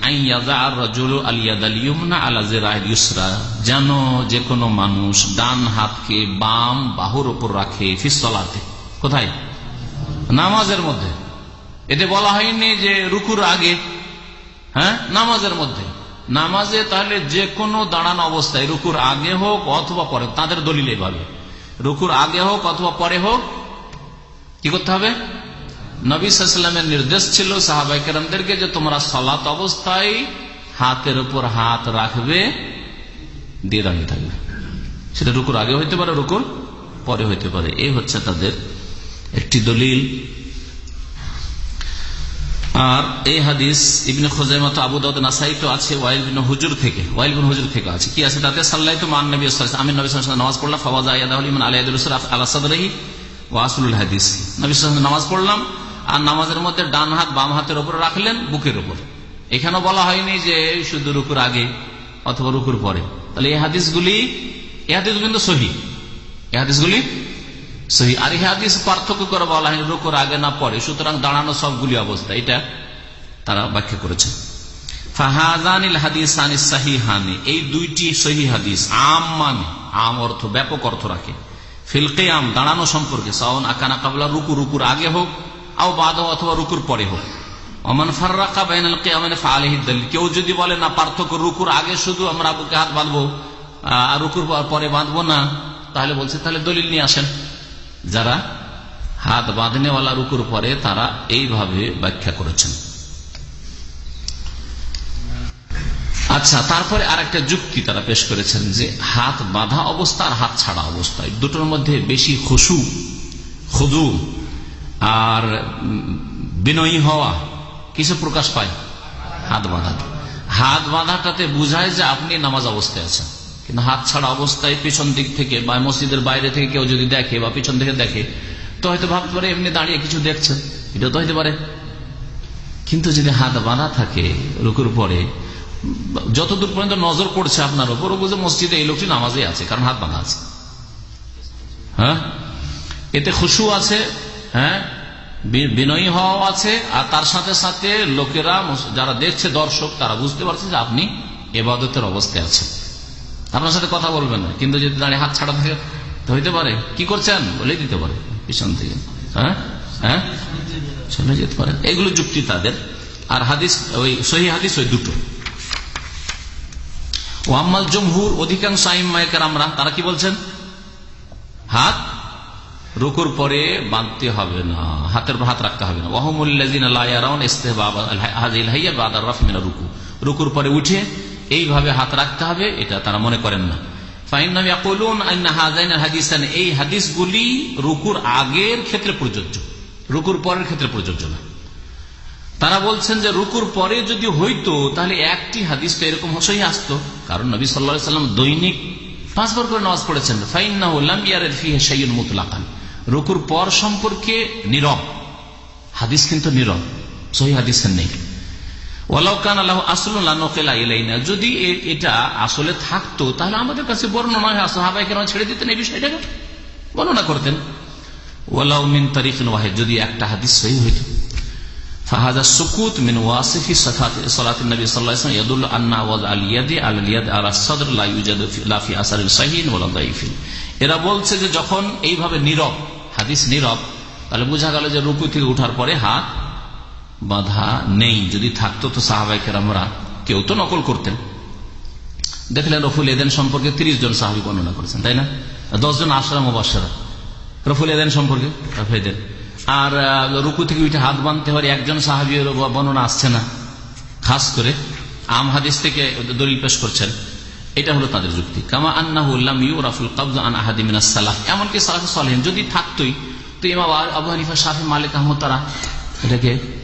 Speaker 3: যেন যে কোনো মানুষ ডান হাতকে বাম বাহুর ওপর রাখে ফিসলাতে কোথায়? নামাজের মধ্যে। এতে বলা হয়নি যে রুকুর আগে। হ্যাঁ? নামাজের মধ্যে। নামাজে তাহলে যে কোনো দাঁড়ানো অবস্থায় রুকুর আগে হোক অথবা পরে, তাদের দলিল এইভাবে রুকুর আগে হোক অথবা পরে হোক, কি করতে হবে? নবী সাল্লামের নির্দেশ ছিল সাহাবাই যে তোমরা সলাত অবস্থায় হাতের উপর হাত রাখবে, দিয়ে দাঁড়িয়ে থাকবে। সেটা রুকুর আগে হইতে পারে, রুকুর পরে হইতে পারে। এই হচ্ছে তাদের একটি দলিল। আর এই হাদিস ইবিন খোজাইমত আবু দাউদ নাসাই তো আছে, ওয়াইল বিন হুজুর থেকে, ওয়াইল বিন হুজুর থেকে আছে। কি আছে তাতে? সাল্লাই তো মান নবী আমি নবী নামাজ পড়লাম, ফওয়াজ আয়াদাহুল ইমান আলা সাদরিহি ওয়াসুল হাদিস। নবী নামাজ পড়লাম, আর নামাজের মধ্যে ডান হাত, বাম হাতের উপর রাখলেন বুকের উপর। এখানে বলা হয়নি যে শুধু রুকুর আগে অথবা রুকুর পরে। তাহলে এই হাদিসগুলি, এই হাদিস কিন্তু সহি। এই হাদিসগুলি সহি আর হাদিস পার্থক্য করে বলা হয়, রুকুর আগে না পরে। সুতরাং দাঁড়ানো সবগুলি অবস্থা। এটা তারা ব্যাখ্যা করেছেন। হাদিস সাহিহানি। এই দুইটি আম মানে আম অর্থ ব্যাপক অর্থ রাখে। ফিলকে আম দাঁড়ানো সম্পর্কে রুকুর আগে হোক অথবা রুকুর পরে হোক। কেউ যদি বলে, না, পার্থক্য রুকুর আগে শুধু আমরা বুকে হাত বাঁধবো আর রুকুর পরে বাঁধবো না, তাহলে বলছে, তাহলে দলিল নিয়ে আসেন। যারা হাত বাঁধনেওয়ালা রুকুর পরে তারা এইভাবে ব্যাখ্যা করেছেন। আচ্ছা তারপরে আর একটা যুক্তি তারা পেশ করেছেন যে হাত বাঁধা অবস্থা আর হাত ছাড়া অবস্থায় দুটোর মধ্যে বেশি খুশু, খুদু আর বিনয়ী হওয়া কিছু প্রকাশ পায়? হাত বাঁধাতে হাত বাঁধাটাতে বুঝায় যে আপনি নামাজ অবস্থায় আছেন। কিন্তু হাত ছাড়া অবস্থায় পিছন দিক থেকে বা মসজিদের বাইরে থেকে কেউ যদি দেখে বা পিছন থেকে দেখে, তো হয়তো ভাবতে পারে এমনি দাঁড়িয়ে কিছু দেখছে এটা তো হইতে পারে। কিন্তু যদি হাত বাঁধা থাকে রুকুর পরে যতদূর পর্যন্ত নজর পড়ছে আপনার উপর বুঝে মসজিদে এই লোকটি নামাজে আছে, কারণ হাত বাঁধা আছে। হ্যাঁ? এতে খুশু আছে হ্যাঁ? বিনয়ী হওয়া আছে, আর তার সাথে সাথে লোকেরা, যারা দেখছে দর্শক, তারা বুঝতে পারছে যে আপনি এবাদতের অবস্থায় আছেন। আপনার সাথে কথা বলবেন না। কিন্তু যদি দাঁড়িয়ে হাত ছাড়া থাকে হইতে পারে। কি করছেন? বলেই দিতে পারে। পিছন থেকে। হ্যাঁ? হ্যাঁ? চলে যেতে পারে। এগুলো যুক্তি তাদের। আর হাদিস, ওই সহি হাদিস ওই দুটো। ওয়াম্মাল জমহুর অধিকাংশ আইমায়কের আমরা তারা কি বলছেন? হাত রুকুর পরে বাঁধতে হবে না। হাতের হাত রাখতে হবে না। রুকু। রুকুর পরে উঠে এইভাবে হাত রাখতে হবে, এটা তারা মনে করেন না। এই হাদিসগুলি রুকুর আগের ক্ষেত্রে প্রযোজ্য, রুকুর পরের ক্ষেত্রে প্রযোজ্য না। তারা বলছেন যে রুকুর পরে যদি হইতো, তাহলে একটি হাদিস তো এরকম হসই আসতো, কারণ নবী সাল্লা সাল্লাম দৈনিক পাঁচবার করে নামাজ পড়েছেন। ফাইন্না উল্লাম ইয়ারের ফি সৈয়দ মুতলাকান, রুকুর পর সম্পর্কে নীরব, হাদিস কিন্তু নীরব, সহি হাদিসের নেই। যদি এটা আসলে থাকতো, তাহলে আমাদের কাছে বর্ণনা হয় সাহাবাই কেন ছেড়ে দিতেন এই বিষয়টাকে। বর্ণনা করতেন। ওয়ালাউ মিন তারিখ ওয়াহেদ, যদি একটা হাদিস সহি হইত। আন্না ওয়াজ আল সাদর এরা বলছে যে যখন এইভাবে নীরব, হাদিস নীরব, তাহলে বোঝা গেল যে রুকু থেকে উঠার পরে হাত বাধা নেই। যদি থাকতো তো সাহাবাই কেরামরা কেউ তো নকল করতেন। দেখলেন রফুল এদেন সম্পর্কে তিরিশ জন সাহাবি বর্ণনা করেছেন, তাই না? দশজন আশরাম মুবাসারা রফুল এদেন সম্পর্কে? রফেদেন আর রুকু থেকে উঠে হাত বাঁধতে পারে একজন সাহাবি বর্ণনা আসছে না। খাস করে আম হাদিস থেকে দলিল পেশ করছেন। এটা হলো তাদের যুক্তি। কামা আন্নাহুল্লাম ইউ রাফুল কবজ আন আহাদিমিনা সালাহ। এমনকি সালাফ সালেন যদি থাকতোই, তো ইমাম আবু হানিফা শাহি মালিক, আহমদ তারা এটাকে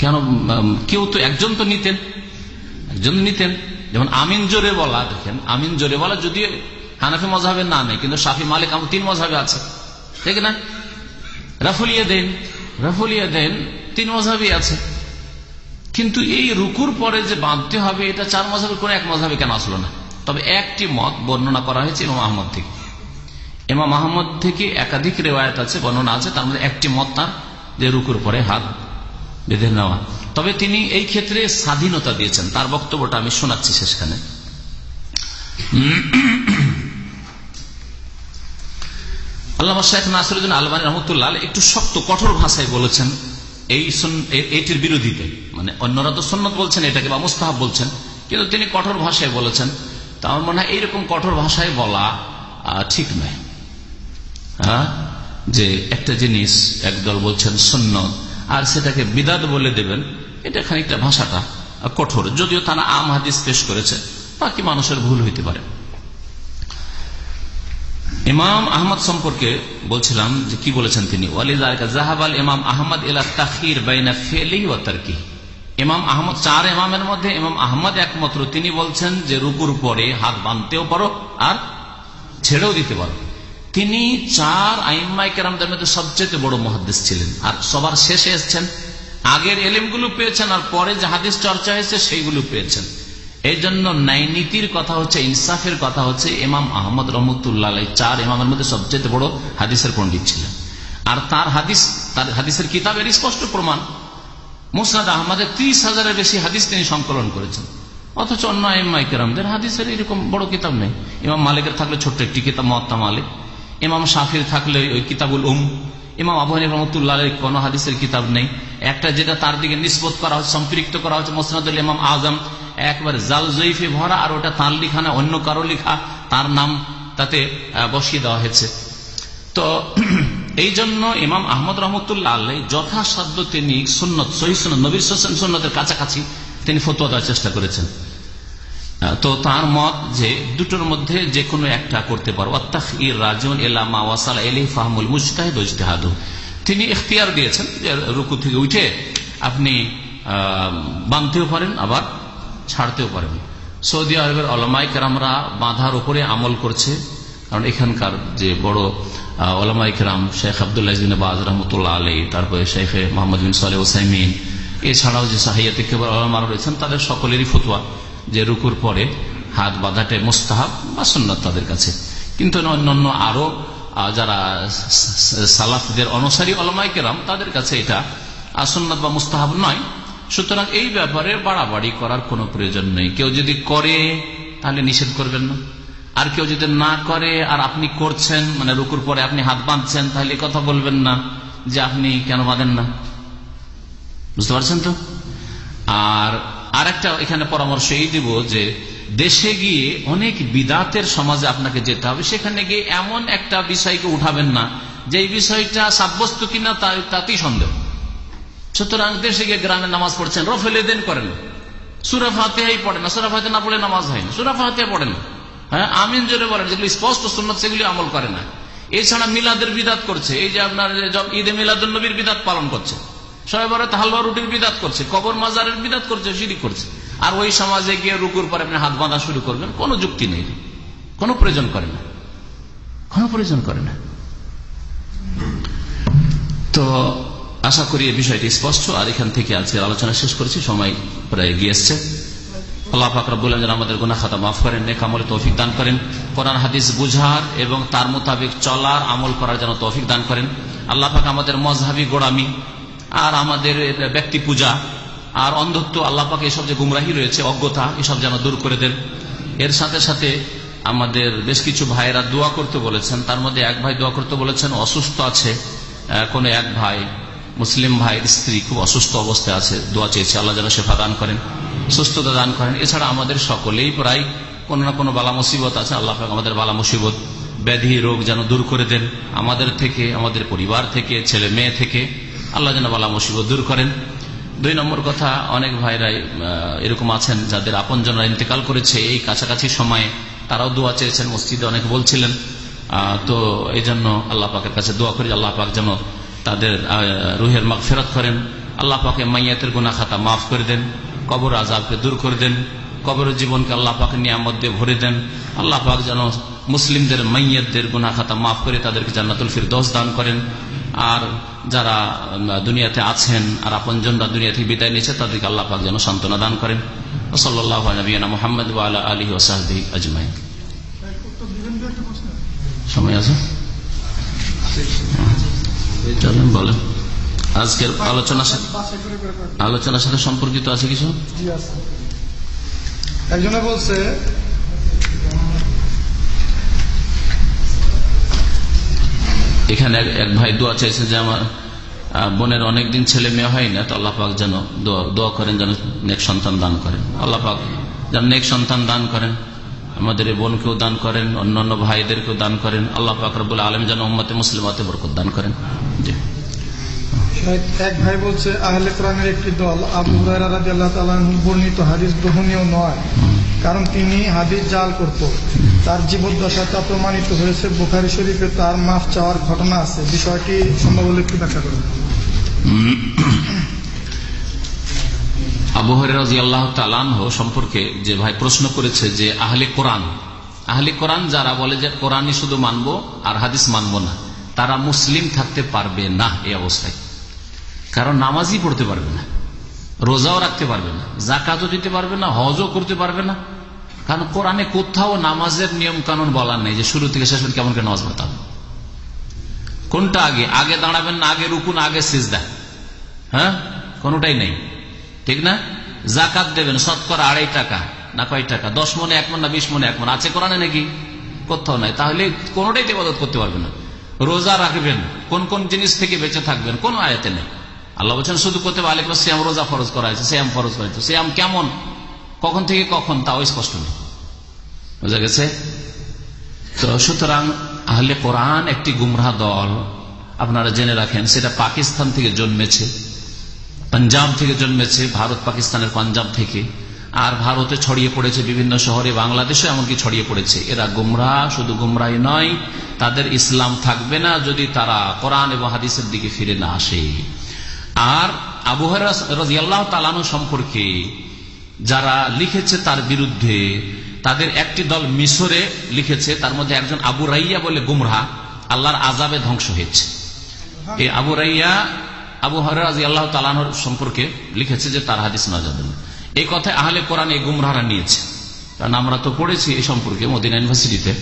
Speaker 3: কেন কেউ তো একজন তো নিতেন, একজন নিতেন। যেমন আমিন জোরে বলা, দেখেন, আমিন জোরে বলা যদি হানাফি মজাবে না নেই, কিন্তু শাফি মালিক আমার তিন মজাবে আছে, ঠিক না? রাফুলিয়া দেন রাফুলিয়া দেন, তিন মজাবি আছে। কিন্তু এই রুকুর পরে যে বাঁধতে হবে, এটা চার মজাবের কোন এক মজাবে কেন আসলো না? তবে একটি মত বর্ণনা করা হয়েছে ইমাম আহমদ থেকে। ইমাম আহমদ থেকে একাধিক রেওয়ায়ত আছে, বর্ণনা আছে, তার মধ্যে একটি মত তার যে রুকুর পরে হাত বেঁধে নেওয়া। তবে তিনি এই ক্ষেত্রে স্বাধীনতা দিয়েছেন। তার বক্তব্যটা আমি শোনাচ্ছি শেষখানে। আল্লাহ শেখ নাসরুদ্দিন আলবানী রহমতুল্লাহ একটু শক্ত, কঠোর ভাষায় বলেছেন, এই এটির বিরোধীতে। মানে অন্যরা তো সন্ন্যত বলছেন, এটাকে বা মুস্তাহাব বলছেন। কিন্তু তিনি কঠোর ভাষায় বলেছেন, তা আমার মনে হয় এইরকম কঠোর ভাষায় বলা ঠিক নয়। হ্যাঁ যে একটা জিনিস একদল বলছেন সন্ন্যত আর সেটাকে বিদাত বলে দেবেন, এটা খানিকটা ভাষাটা কঠোর। যদিও তারা আম হাদিস পেশ করেছে, বাকি মানুষের ভুল হইতে পারে। ইমাম আহমদ সম্পর্কে বলছিলাম যে কি বলেছেন তিনি ইমাম আহমদ তাখির বাইনা ইমাম আহমদ চার ইমামের মধ্যে ইমাম আহমদ একমাত্র। তিনি বলছেন যে রুকুর পরে হাত বাঁধতেও পারো আর ছেড়েও দিতে পারো। তিনি চার আইম্মাই কেরামদের মধ্যে সবচেয়ে বড় মহাদিস ছিলেন। আর সবার শেষে এসছেন। আগের এলিমগুলো পেয়েছেন আর পরে যে হাদিস চর্চা হয়েছে, সেইগুলো পেয়েছেন। এই জন্য ন্যায়নীতির কথা হচ্ছে, ইনসাফের কথা হচ্ছে, ইমাম আহমদ রহমতুল্লাহ চার ইমামের মধ্যে সবচেয়ে বড় হাদিসের পণ্ডিত ছিলেন। আর তার হাদিস, তার হাদিসের কিতাবের স্পষ্ট প্রমাণ, মুসনাদ আহমদের ত্রিশ হাজারের বেশি হাদিস তিনি সংকলন করেছেন। অথচ অন্য ইমাই কেরামদের হাদিসের এরকম বড় কিতাব নেই। ইমাম মালিকের থাকলে ছোট্ট একটি কিতাব মহাত্মা মালিক। ইমাম শাফির থাকলে ওই কিতাবুল উম, ইমাম আবহানী রহমতুল্লাহ কোন হাদিসের কিতাব নেই। একটা যেটা তার দিকে নিষ্পত করা হচ্ছে সম্পৃক্ত করা হচ্ছে মোসনাদুল ইমাম আজম। একবার জাল জয়ীফে ভরা আর ওটা তার লিখা না, অন্য কারও লিখা, তার নাম তাতে বসিয়ে দেওয়া হয়েছে। তো এই জন্য ইমাম আহমদ রহমতুল্লাহ আল্লাহ যথাসাধ্য তিনি সুন্নত, সহি নবীর সুন্নতের কাছাকাছি তিনি ফতোয়া দেওয়ার চেষ্টা করেছেন। তো তার মত যে দুটোর মধ্যে যে কোনো একটা করতে পারো। তিনি ইখতিয়ার দিয়েছেন যে রুকু থেকে উঠে আপনি বাঁধতেও পারেন, আবার ছাড়তেও পারেন। সৌদি আরবের অলমাই কেরামরা বাঁধার উপরে আমল করছে। কারণ এখানকার যে বড় ওলামাই কেরাম শেখ আবদুল্লাহ বাজ রহমতুল্লাহ আলী তারপরে শেখ মোহাম্মদ বিন সালে ওসাইমিন, এছাড়াও যে সাহিয়াতে কেবল ওলামারা রয়েছেন, তাদের সকলেরই ফতুয়া। যে রুকুর পরে হাত বাঁধাটে মোস্তাহাব বা সুন্নত তাদের কাছে। কিন্তু অন্যান্য আরও যারা সালাফদের অনুসারী অলমাই কেরাম, তাদের কাছে এটা আসন্নাত বা মুস্তাহাব নয়। সুতরাং এই ব্যাপারে বাড়াবাড়ি করার কোনো প্রয়োজন নেই। কেউ যদি করে, তাহলে নিষেধ করবেন না। আর কেউ যদি না করে, আর আপনি করছেন মানে রুকুর পরে আপনি হাত বাঁধছেন, তাহলে কথা বলবেন না যে আপনি কেন বাঁধেন না। বুঝতে পারছেন তো? আর আর একটা এখানে পরামর্শ এই দিব যে দেশে গিয়ে অনেক বিদাতের সমাজে আপনাকে যেতে হবে। সেখানে গিয়ে এমন একটা বিষয়কে উঠাবেন না যে বিষয়টা সাব্যস্ত কিনা তাতেই সন্দেহ। সুতরাং দেশে গিয়ে গ্রামে নামাজ পড়ছেন, রফেলে দেন করেন। সুরা ফাতেহাই পড়ে না, সুরা ফাতে না পড়ে নামাজ হয় না। সুরা ফাতে পড়ে না হ্যাঁ আমিন জোরে বলেন, যেগুলি স্পষ্ট সুন্নত, সেগুলি আমল করে না। এছাড়া মিলাদের বিদাত করছে। এই যে আপনার ঈদে মিলাদুল নবীর বিদাত পালন করছে। সবাই বলে হালুয়া রুটির বিদাত করছে, কবর মাজারের বিদাত করছে সিঁড়ি করছে। আর ওই সমাজে গিয়ে রুকুর পরে আপনি হাত বাঁধা শুরু করবেন, কোনো যুক্তি নেই। কোনো প্রয়োজন করে না। কোনো প্রয়োজন করে না। তো আশা করি এই বিষয়টি স্পষ্ট, আর এখান থেকে আজকের আলোচনা শেষ করেছি, সময় প্রায় গিয়েছে আল্লাহ ফাকর বললেন যেন আমাদের গুনা খাতা মাফ করেন নেকামলে তৌফিক দান করেন, কোরআন, হাদিস বুঝার এবং তার মোতাবেক চলার আমল করার যেন তৌফিক দান করেন। আল্লাহ পাক আমাদের মজহাবি গোড়ামি আর আমাদের ব্যক্তি পূজা, আর অন্ধত্ব, আল্লাহ পাক এসব যে গুমরাহি রয়েছে, অজ্ঞতা, এসব যেন দূর করে দেন। এর সাথে সাথে আমাদের বেশ কিছু ভাইয়েরা দোয়া করতে বলেছেন। তার মধ্যে এক ভাই দোয়া করতে বলেছেন, অসুস্থ আছে। কোনো এক ভাই, মুসলিম ভাইয়ের স্ত্রী খুব অসুস্থ অবস্থায় আছে, দোয়া চেয়েছে, আল্লাহ যেন সেফা দান করেন, সুস্থতা দান করেন। এছাড়া আমাদের সকলেই প্রায় কোনো না কোনো বালা মুসিবত আছে, আল্লাহ আমাদের বালা মুসিবত, ব্যাধি, রোগ যেন দূর করে দেন। আমাদের থেকে, আমাদের পরিবার থেকে, ছেলে মেয়ে থেকে আল্লাহ যেন বালা মুসিবত দূর করেন। দুই নম্বর কথা, অনেক ভাইরাই এরকম আছেন যাদের আপন আপনজনরা ইন্তেকাল করেছে। এই কাছাকাছি সময়ে তারাও দোয়া চেয়েছেন, মসজিদে অনেক বলছিলেন তো এই জন্য আল্লাহ পাকের কাছে দোয়া করি আল্লাহ পাক যেন তাদের রুহের মাগ ফেরত করেন। আল্লাহ পাকে মাইয়াতের গুনা খাতা মাফ করে দেন, কবর আজাবকে দূর করে দেন, কবর জীবনকে আল্লাহ পাক নিয়ামত দিয়ে ভরে দেন। আল্লাহ পাক যেন মুসলিমদের, মাইয়াতদের গুনা খাতা মাফ করে তাদেরকে জান্নাতুল ফির দোষ দান করেন। আর যারা দুনিয়াতে আছেন আর আপনজনরা দুনিয়া থেকে বিদায় নিয়েছে, তাদেরকে আল্লাহ পাক যেন সান্ত্বনা দান করেন। সাল্লাহ মোহাম্মদ আলা আলী ওসাহদি আজমাই সময় আছে? চলেন, বলেন। আজকের আলোচনার সাথে আলোচনার সাথে সম্পর্কিত আছে কিছু?
Speaker 4: একজনে বলছে
Speaker 3: এখানে এক ভাই দোয়া চাইছে যে আমার বোনের অনেকদিন ছেলে মেয়ে হয় না, তো আল্লাহ পাক যেন দোয়া করেন যেন নেক সন্তান দান করেন। আল্লাহ পাক যেন নেক সন্তান দান করেন, আমাদের এই বোনকেও দান করেন, অন্যান্য ভাইদেরকেও দান করেন, আল্লাহ পাক রবুল আলম যেন উম্মতে মুসলিমাতে বরকত দান করেন। জি।
Speaker 4: এক ভাই বলছে, আহলে কোরআনের একটি দল, আবু রাদিয়াল্লাহু তাআলা বর্ণিত হাদিস গ্রহণীয় নয়, কারণ তিনি হাদিস জাল করত। তার জীবদ্দশায় তা প্রমাণিত হয়েছে। বুখারী শরীফে তার মাফ চাওয়ার ঘটনা আছে। বিষয়টি সম্ভব হলে একটু ব্যাখ্যা করুন।
Speaker 3: আবহাওয়ার আল্লাহ তালানহ সম্পর্কে যে ভাই প্রশ্ন করেছে যে আহলে কোরআন আহলে কোরআন যারা বলে যে কোরআনই শুধু মানবো আর হাদিস মানবো না, তারা মুসলিম থাকতে পারবে না এই অবস্থায়। কারণ নামাজই পড়তে পারবে না, রোজাও রাখতে পারবে না জাকাতও দিতে পারবে না, হজও করতে পারবে না। কারণ কোরআনে কোথাও নামাজের নিয়ম কানুন বলার নেই যে শুরু থেকে শেষ পর্যন্ত কেমন করে নামাজ পড়তাম কোনটা আগে? আগে দাঁড়াবেন না, আগে রুকুন, আগে সিজদা। হ্যাঁ? কোনটাই নেই। ঠিক না? জাকাত দেবেন শতকরা আড়াই টাকা না কয় টাকা? দশ মনে, এক মন না বিশ মনে, এক মন। আছে কোরআনে নাকি? কোথাও নাই। তাহলে কোনটাই ইবাদত করতে পারবে না। রোজা রাখবেন, কোন কোন জিনিস থেকে বেঁচে থাকবেন, কোন আয়াতে নেই। আল্লাহ বলছেন, শুধু করতে আলিক শ্যাম রোজা ফরজ করা হয়েছে শ্যাম ফরজ করা হয়েছে। শ্যাম কেমন? কখন থেকে কখন, তাও স্পষ্ট নেই। বুঝা গেছে? তো সুতরাং আহলে কোরআন একটি গুমরাহ দল। আপনারা জেনে রাখেন, সেটা পাকিস্তান থেকে জন্মেছে, পাঞ্জাব থেকে জন্মেছে, ভারত পাকিস্তানের পাঞ্জাব থেকে। আর ভারতে ছড়িয়ে পড়েছে বিভিন্ন শহরে বাংলাদেশে এমনকি ছড়িয়ে পড়েছে। এরা গুমরাহ, শুধু গুমরাই নয়, তাদের ইসলাম থাকবে না যদি তারা কোরআন এবং হাদিসের দিকে ফিরে না আসে। আর আবহাওয়া তালানো সম্পর্কে যারা লিখেছে তার বিরুদ্ধে, তাদের একটি দল মিশরে লিখেছে, তার মধ্যে একজন আবু রাইয়া বলে গুমরাহ আল্লাহর আজাবে ধ্বংস হয়েছে। এই আবু রাইয়া, আবু হরাজ আল্লাহ তালানোর সম্পর্কে লিখেছে যে তার হাদিস না যাবেন এই কথায় আহলে কোরআন এই গুমরাহরা নিয়েছে। কারণ আমরা তো পড়েছি এই সম্পর্কে মদিনা ইউনিভার্সিটিতে।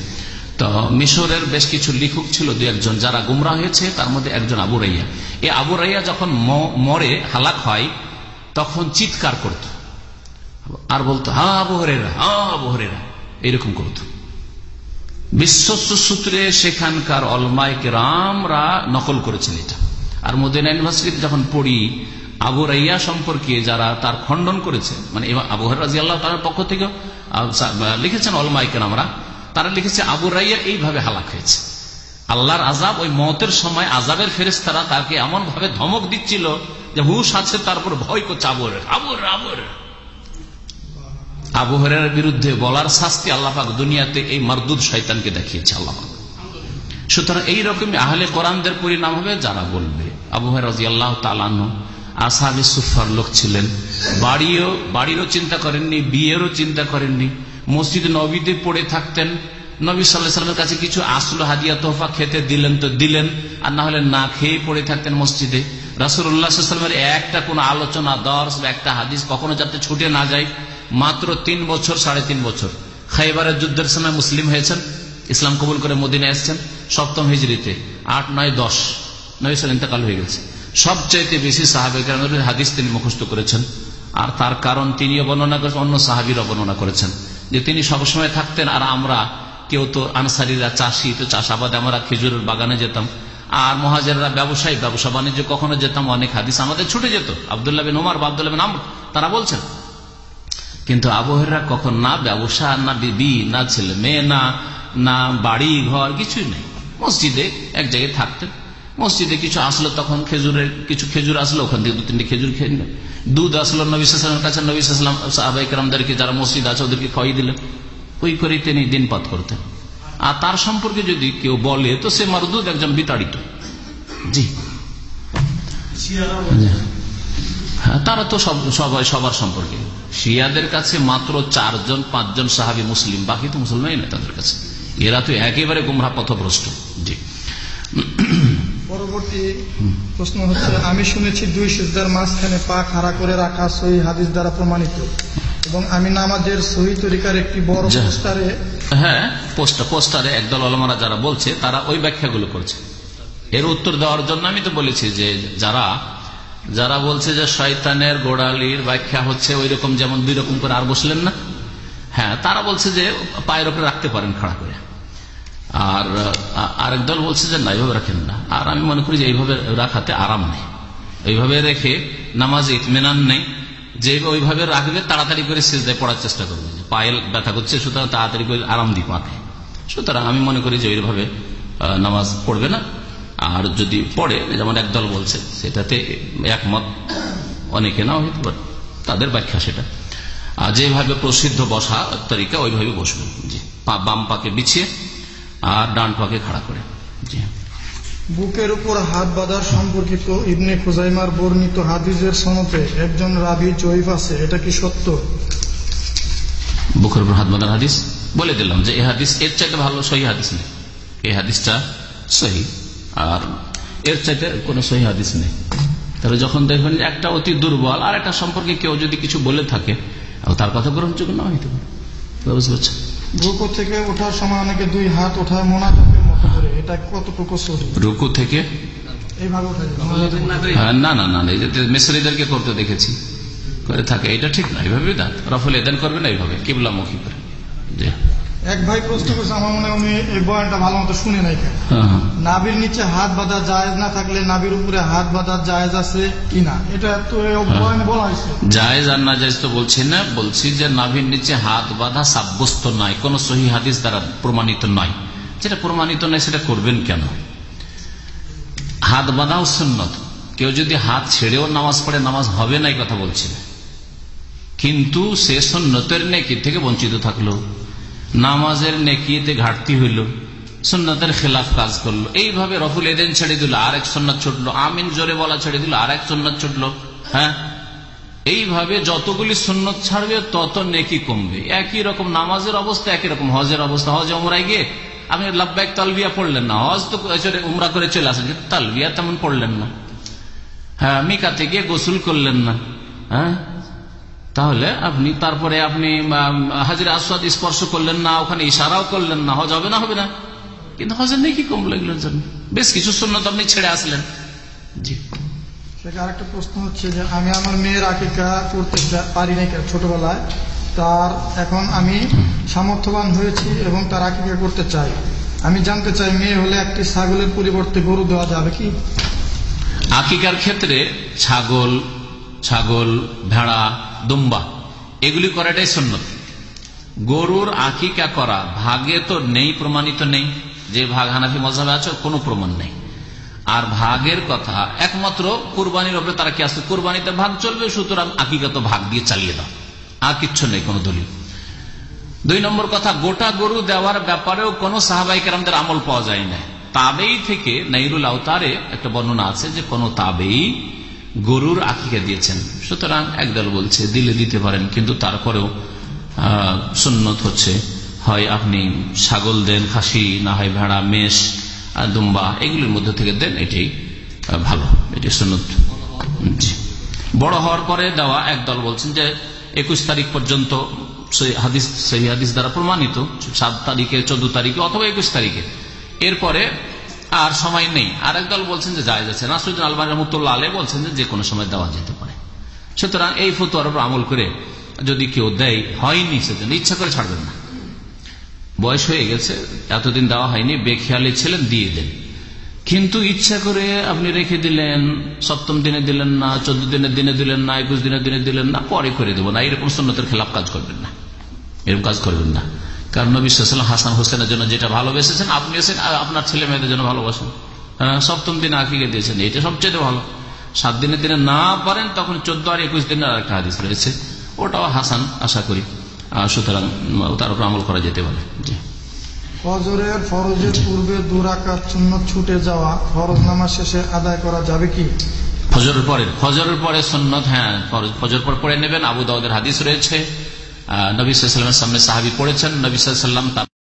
Speaker 3: তো মিশরের বেশ কিছু লিখক ছিল, দু একজন, যারা গুমরা হয়েছে, তার মধ্যে একজন আবু রাইয়া। এই আবু রাইয়া যখন মরে, হালাক হয়, তখন চিৎকার করত। আর বলতো হ্যাঁ আবু হরেরা হ্যাঁ আবু এরকম করত। বিশ্বস্ত সূত্রে সেখানকার অলমাইক রামরা নকল করেছেন এটা। আর মদিনা ইউনিভার্সিটিতে যখন পড়ি, আবু রাইয়া সম্পর্কে যারা তার খণ্ডন করেছে মানে আবু রাজি আল্লাহ তার পক্ষ থেকে লিখেছেন অলমাইকের আমরা তারা লিখেছে আবু রাইয়া এইভাবে হালাক হয়েছে। আল্লাহর আজাব ওই মতের সময় আজাবের ফেরেস তারা তাকে এমন ভাবে ধমক দিচ্ছিল যে হুশ আছে, তারপর ভয় করছে আবর আবর আবর আবহাওয়ার বিরুদ্ধে বলার শাস্তি আল্লাহাক দুনিয়াতে এই মারদুদ শৈতানকে দেখিয়েছে আল্লাহ সুতরাং এইরকমই আহলে কোরআনদের পরিণাম হবে যারা বলবে। আবহাওয়া রাজি আল্লাহ তালানো আসাবি সুফার লোক ছিলেন। বাড়িও বাড়িরও চিন্তা করেননি, বিয়েরও চিন্তা করেননি। মসজিদ নবীতে পড়ে থাকতেন। নবী সাল্লাহ সাল্লামের কাছে কিছু আসলো হাদিয়া তোহফা খেতে দিলেন তো দিলেন। আর না হলে না খেয়ে পড়ে থাকতেন মসজিদে। রাসুল্লাহামের একটা কোন আলোচনা, দর্শ বা একটা হাদিস কখনো যাতে ছুটে না যায়। মাত্র তিন বছর, সাড়ে তিন বছর। খাইবারের যুদ্ধের সময় মুসলিম হয়েছেন, ইসলাম কবুল করে মদিনে এসছেন, সপ্তম হিজড়িতে আট, নয়, দশ। নয় সাল ইন্তকাল হয়ে গেছে। সবচাইতে বেশি সাহাবের হাদিস তিনি মুখস্থ করেছেন। আর তার কারণ তিনিও বর্ণনা করেছেন, অন্য সাহাবিরও বর্ণনা করেছেন। যে তিনি সবসময় থাকতেন, আর আমরা, কেউ তো আনসারিরা, চাষি তো চাষাবাদে, আমরা খেজুরের বাগানে যেতাম। আর মহাজেররা ব্যবসায়ী, ব্যবসা বাণিজ্য কখনো যেতাম, অনেক হাদিস আমাদের ছুটে যেত। আবদুল্লাহ বিন ওমার বা আবদুল্লাহ বিন আমর, তারা বলছেন কিন্তু আবহেরা কখন না ব্যবসা না বিবি না ছেলে মেয়ে না না বাড়ি ঘর কিছুই নেই। মসজিদে এক জায়গায় থাকতেন। মসজিদে কিছু আসলো তখন খেজুরের কিছু খেজুর আসলো ওখান থেকে দু তিনটে খেজুর খেয়ে নিল দুধ আসলো নবীলামের কাছে নবীলাম সাহাবাইকরামদেরকে যারা মসজিদ আছে ওদেরকে খাওয়াই দিলেন। ওই করেই তিনি দিনপাত করতেন। আর তার সম্পর্কে যদি কেউ বলে তো সে মারদুদ একজন বিতাড়িত। জি। হ্যাঁ তারা তো সবাই সবার সম্পর্কে। শিয়াদের কাছে মাত্র চারজন পাঁচজন সাহাবি মুসলিম বাকি তো মুসলমানই নয় তাদের কাছে। এরা তো একেবারে গুমরা পথভ্রষ্ট। জি।
Speaker 4: পরবর্তী প্রশ্ন হচ্ছে আমি শুনেছি দুই সিজদার মাঝখানে পা খাড়া করে রাখা সহি হাদিস দ্বারা প্রমাণিত। এবং আমি নামাজের সহি তরিকার একটি বড় পোস্টারে
Speaker 3: হ্যাঁ পোস্টার পোস্টারে একদল যারা বলছে তারা ওই ব্যাখ্যাগুলো করছে। এর উত্তর দেওয়ার জন্য আমি তো বলেছি যে যারা যারা বলছে যে শয়তানের গোড়ালির ব্যাখ্যা হচ্ছে ওই রকম যেমন দুই রকম করে আর বসলেন না হ্যাঁ তারা বলছে যে পায়ের ওপরে রাখতে পারেন খাড়া করে। আর, আরেক দল বলছে যে না, এইভাবে রাখেন না। আর আমি মনে করি যে এইভাবে রাখাতে আরাম নেই। এইভাবে রেখে নামাজে ইতমেনান নেই। যে ওইভাবে রাখবে, তাড়াতাড়ি করে শেষদায় পড়ার চেষ্টা করবে। যে পায়ে ব্যথা করছে, সুতরাং তাড়াতাড়ি করে আরাম দিই পাতে সুতরাং আমি মনে করি যে ওইভাবে নামাজ পড়বে না। আর যদি পড়ে যেমন একদল বলছে সেটাতে একমত অনেকে নাও হইতে পারে তাদের ব্যাখ্যা সেটা। আর যেভাবে প্রসিদ্ধ বসা তরিকা ওইভাবে বসবে। জি পা বাম পাকে বিছিয়ে আর ডান পাকে খাড়া করে। জি।
Speaker 4: বুকের উপর হাত বাঁধার সম্পর্কিত ইবনে খুজাইমার বর্ণিত হাদিসের সনতে একজন রাবি জয়ীফ আছে এটা কি সত্য?
Speaker 3: বুকের উপর হাত বাঁধার হাদিস? বলে দিলাম যে এই হাদিস এর চাইতে ভালো সহি হাদিস নেই। এই হাদিসটা সহি। আর এর চাইতে কোনো সহি হাদিস নেই। তাহলে যখন দেখবেন যে একটা অতি দুর্বল আর একটা সম্পর্কে কেউ যদি কিছু বলে থাকে আর তার কথা গ্রহণযোগ্য না হইতে পারে বুঝতে পারছেন?
Speaker 4: রুকু থেকে ওঠার সময় অনেকে দুই হাত ওঠায় মোনাজাতের মতো করে এটা কতটুকু সহি?
Speaker 3: রুকু থেকে। হ্যাঁ, না না না না, এই যে মিসরিদেরকে করতে দেখেছি। করে থাকে এটা ঠিক না এইভাবে দাঁত। রফল এদান করবে না এইভাবে কিবলামুখী করে। জি।
Speaker 4: এক ভাই প্রশ্ন করছে আমার মনে হয় এই বয়ানটা ভালো মতো শুনে নাই
Speaker 3: হ্যাঁ হ্যাঁ।
Speaker 4: নাবির নিচে হাত বাঁধা জায়েজ না থাকলে নাবির উপরে হাত বাঁধা জায়েজ আছে কিনা? এটা তো বয়ানে বলা হয়েছে।
Speaker 3: জায়েজ আর না জায়েজ তো বলছি না বলছি যে নাভির নিচে হাত বাঁধা সাব্যস্ত নয় কোন সহি হাদিস দ্বারা প্রমাণিত নয়। যেটা প্রমাণিত নয় সেটা করবেন কেন? হাত বাঁধাও সুন্নত। কেউ যদি হাত ছেড়েও নামাজ পড়ে নামাজ হবে না এই কথা বলছি কিন্তু সে সন্ন্যতের নেকি থেকে বঞ্চিত থাকল। নামাজের নেকিতে ঘাটতি হইল, সুন্নতের খেলাফ কাজ করল। এইভাবে রফুল এদেন ছেড়ে দিল, আরেক সন্ন্যত ছুটলো। আমিন জোরে বলা ছেড়ে দিল, আরেক সন্ন্যত ছুটলো। হ্যাঁ? এইভাবে যতগুলি সুন্নত ছাড়বে, তত নেকি কমবে। একই রকম নামাজের অবস্থা, একই রকম হজের অবস্থা। হজ উমরায় গিয়ে আপনি লাভবাইক তালবিয়া পড়লেন না। হজ তো উমরা করে চলে আসেন তালবিয়া তেমন পড়লেন না। হ্যাঁ মিকাতে গিয়ে গোসল করলেন না। হ্যাঁ? তাহলে আপনি তারপরে আপনি হাজির আসাদ স্পর্শ করলেন না ওখানে ইশারাও করলেন না হজ হবে না হবে না। কিন্তু হজের নেই কি কমলো এগুলোর জন্য বেশ কিছু সুন্নত আপনি ছেড়ে আসলেন। জি।
Speaker 4: আরেকটা প্রশ্ন হচ্ছে যে আমি আমার মেয়ের আকিকা করতে পারি না ছোটবেলায়? তার এখন আমি সামর্থ্যবান হয়েছি এবং তার আকিকা করতে চাই। আমি জানতে চাই মেয়ে হলে একটি ছাগলের পরিবর্তে গরু দেওয়া যাবে কি?
Speaker 3: আকিকার ক্ষেত্রে ছাগল ছাগল ভেড়া দুম্বা। এগুলি করাটাই সন্ন্যত গরুর আকিকা করা, ভাগে তো নেই, প্রমাণিত নেই। যে ভাগ হানাফি মজাবে আছে, কোনো প্রমাণ নেই। আর ভাগের কথা, একমাত্র কুরবানির উপরে তারা কি আসছে কুরবানিতে ভাগ চলবে, সুতরাং আকিকা তো ভাগ দিয়ে চালিয়ে দাও। আর কিচ্ছু নেই, কোনো দলিল। দুই নম্বর কথা, গোটা গরু দেওয়ার ব্যাপারেও কোনো সাহাবাহিকেরামদের আমল পাওয়া যায় না। তাবেই থেকে নাইরুল আওতারে একটা বর্ণনা আছে যে কোন তাবেই গরুর আকিকা দিয়েছেন। সুতরাং একদল বলছে, দিলে দিতে পারেন, কিন্তু তারপরেও সুন্নত হচ্ছে। হয় আপনি ছাগল দেন, খাসি, না হয় ভেড়া, মেষ দুম্বা, এগুলির মধ্যে থেকে দেন, এটাই ভালো এটি সুন্নত। বড় হওয়ার পরে দেওয়া একদল বলছেন যে, একুশ তারিখ পর্যন্ত হাদিস, সেই হাদিস দ্বারা প্রমাণিত, সাত তারিখে, চোদ্দ তারিখে অথবা একুশ তারিখে। এরপরে আর সময় নেই। আর একদল বলছেন যে যায় যাচ্ছে নাসরুদ্দিন আলমান রহমতুল্লাহ আলে বলছেন যে কোনো সময় দেওয়া যেতে পারে। সুতরাং এই ফতুয়ার উপর আমল করে যদি কেউ দেয়, হয়নি সেজন্য ইচ্ছা করে ছাড়বেন না। বয়স হয়ে গেছে, এতদিন দেওয়া হয়নি, বেখেয়ালি ছিলেন, দিয়ে দেন। কিন্তু ইচ্ছা করে আপনি রেখে দিলেন, সপ্তম দিনে দিলেন না, চোদ্দ দিনের দিনে দিলেন না, একুশ দিনের দিনে দিলেন না, পরে করে দেবো না। এরকম সন্ন্যতের খেলাফ কাজ করবেন না। এরকম কাজ করবেন না। কারণ নবী সাল্লাম হাসান হোসেনের জন্য যেটা ভালোবেসেছেন আপনি আপনার ছেলে মেয়েদের জন্য ভালোবাসেন। হ্যাঁ, সপ্তম দিনে আঁকিকে দিয়েছেন এটা সবচেয়ে ভালো। সাত দিনের দিনে না পারেন তখন চোদ্দ আর একুশ দিনের আর একটা হাদিস রয়েছে। ওটাও হাসান আশা করি। সুতরাং তার উপর আমল করা যেতে পারে।
Speaker 4: ফজরের ফরজের পূর্বে দুরাকাত সুন্নত ছুটে যাওয়া ফরজ শেষে আদায় করা যাবে কি?
Speaker 3: ফজরের পরে ফজরের পরে হ্যাঁ ফজর পর পড়ে নেবেন। আবু দাউদের হাদিস রয়েছে। নবী সাল্লামের সামনে সাহাবি পড়েছেন। নবী সাল্লাম তার